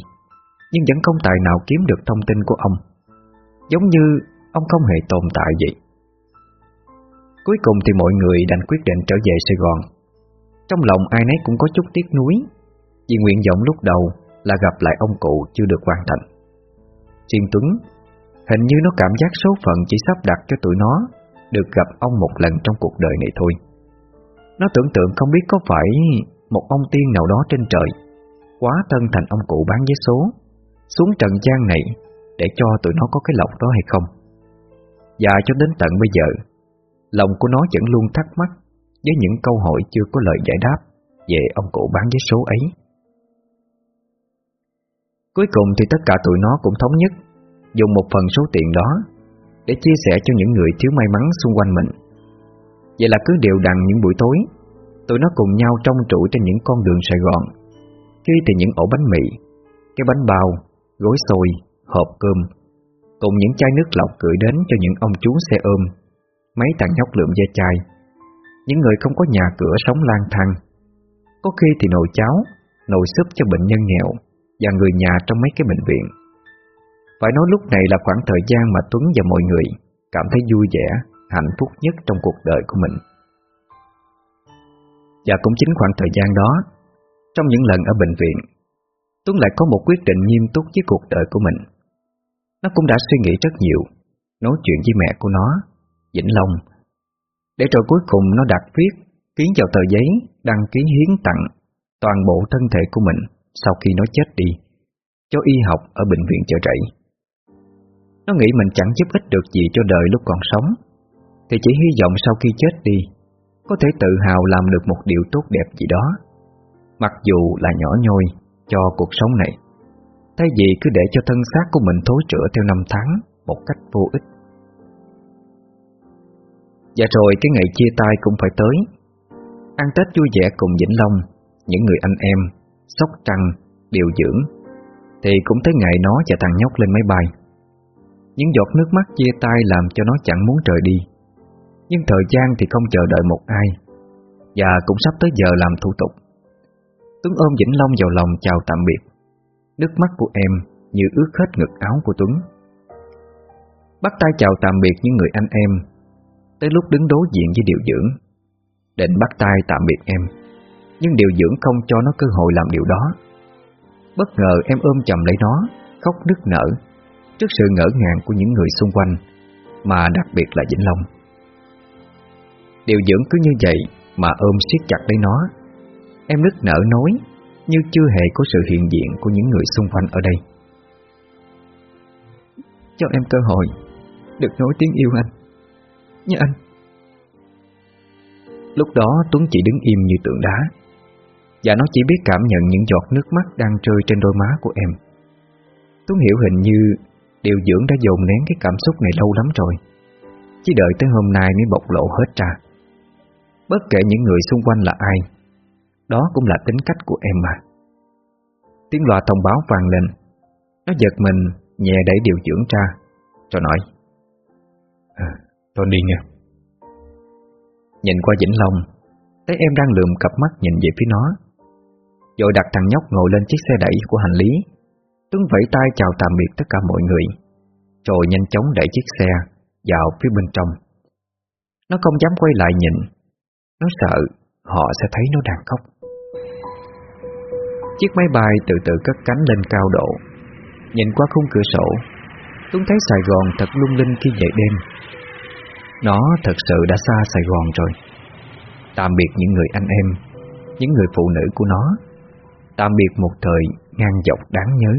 Nhưng vẫn không tài nào kiếm được thông tin của ông. Giống như Ông không hề tồn tại vậy Cuối cùng thì mọi người đành quyết định trở về Sài Gòn. Trong lòng ai nấy cũng có chút tiếc nuối, Vì nguyện vọng lúc đầu là gặp lại ông cụ chưa được hoàn thành. Riêng Tuấn, Hình như nó cảm giác số phận chỉ sắp đặt cho tụi nó Được gặp ông một lần trong cuộc đời này thôi. Nó tưởng tượng không biết có phải Một ông tiên nào đó trên trời, Quá thân thành ông cụ bán vé số, Xuống trần gian này Để cho tụi nó có cái lộc đó hay không và cho đến tận bây giờ Lòng của nó vẫn luôn thắc mắc Với những câu hỏi chưa có lời giải đáp Về ông cụ bán vé số ấy. Cuối cùng thì tất cả tụi nó cũng thống nhất Dùng một phần số tiền đó Để chia sẻ cho những người thiếu may mắn xung quanh mình. Vậy là cứ đều đặn những buổi tối Tụi nó cùng nhau trong trụ trên những con đường Sài Gòn Khi thì những ổ bánh mì Cái bánh bao, gối xôi, hộp cơm Cùng những chai nước lọc gửi đến cho những ông chú xe ôm Mấy thằng nhóc lượm dây chai. Những người không có nhà cửa sống lang thang. Có khi thì nồi cháo Nồi súp cho bệnh nhân nghèo Và người nhà trong mấy cái bệnh viện. Phải nói lúc này là khoảng thời gian mà Tuấn và mọi người Cảm thấy vui vẻ, hạnh phúc nhất trong cuộc đời của mình. Và cũng chính khoảng thời gian đó Trong những lần ở bệnh viện Tuấn lại có một quyết định nghiêm túc với cuộc đời của mình nó cũng đã suy nghĩ rất nhiều, Nói chuyện với mẹ của nó, Vĩnh Long Để rồi cuối cùng nó đặt viết, Ký vào tờ giấy, Đăng ký hiến tặng Toàn bộ thân thể của mình Sau khi nó chết đi, Cho y học ở bệnh viện chợ rẫy. Nó nghĩ mình chẳng giúp ích được gì cho đời lúc còn sống, Thì chỉ hy vọng sau khi chết đi, Có thể tự hào làm được một điều tốt đẹp gì đó, Mặc dù là nhỏ nhoi Cho cuộc sống này. Thay vì cứ để cho thân xác của mình thối rữa theo năm tháng Một cách vô ích. Và rồi cái ngày chia tay cũng phải tới. Ăn Tết vui vẻ cùng Vĩnh Long Những người anh em Sóc Trăng, điều dưỡng Thì cũng tới ngày nó và thằng nhóc lên máy bay. Những giọt nước mắt chia tay làm cho nó chẳng muốn rời đi. Nhưng thời gian thì không chờ đợi một ai Và cũng sắp tới giờ làm thủ tục. Tuấn ôm Vĩnh Long vào lòng chào tạm biệt. Nước mắt của em như ướt hết ngực áo của Tuấn. Bắt tay chào tạm biệt những người anh em, Tới lúc đứng đối diện với điều dưỡng. Định bắt tay tạm biệt em, Nhưng điều dưỡng không cho nó cơ hội làm điều đó. Bất ngờ em ôm chầm lấy nó, Khóc nức nở Trước sự ngỡ ngàng của những người xung quanh, Mà đặc biệt là Vĩnh Long. Điều dưỡng cứ như vậy Mà ôm siết chặt lấy nó. Em nức nở nói như chưa hề có sự hiện diện Của những người xung quanh ở đây. Cho em cơ hội Được nói tiếng yêu anh. Nha anh. Lúc đó Tuấn chỉ đứng im như tượng đá, Và nó chỉ biết cảm nhận những giọt nước mắt đang rơi trên đôi má của em. Tuấn hiểu hình như Điều dưỡng đã dồn nén cái cảm xúc này lâu lắm rồi, Chỉ đợi tới hôm nay mới bộc lộ hết ra. Bất kể những người xung quanh là ai đó cũng là tính cách của em mà. Tiếng loa thông báo vang lên. Nó giật mình nhẹ đẩy điều dưỡng ra Rồi nói à, Tôi đi nha. Nhìn qua Vĩnh Long Thấy em đang lượm cặp mắt nhìn về phía nó. Rồi đặt thằng nhóc ngồi lên chiếc xe đẩy của hành lý Tuấn vẫy tay chào tạm biệt tất cả mọi người Rồi nhanh chóng đẩy chiếc xe Vào phía bên trong. Nó không dám quay lại nhìn. Nó sợ họ sẽ thấy nó đang khóc. Chiếc máy bay từ từ cất cánh lên cao độ. Nhìn qua khung cửa sổ, Tuấn thấy Sài Gòn thật lung linh khi về đêm. Nó thật sự đã xa Sài Gòn rồi. Tạm biệt những người anh em, Những người phụ nữ của nó. Tạm biệt một thời ngang dọc đáng nhớ.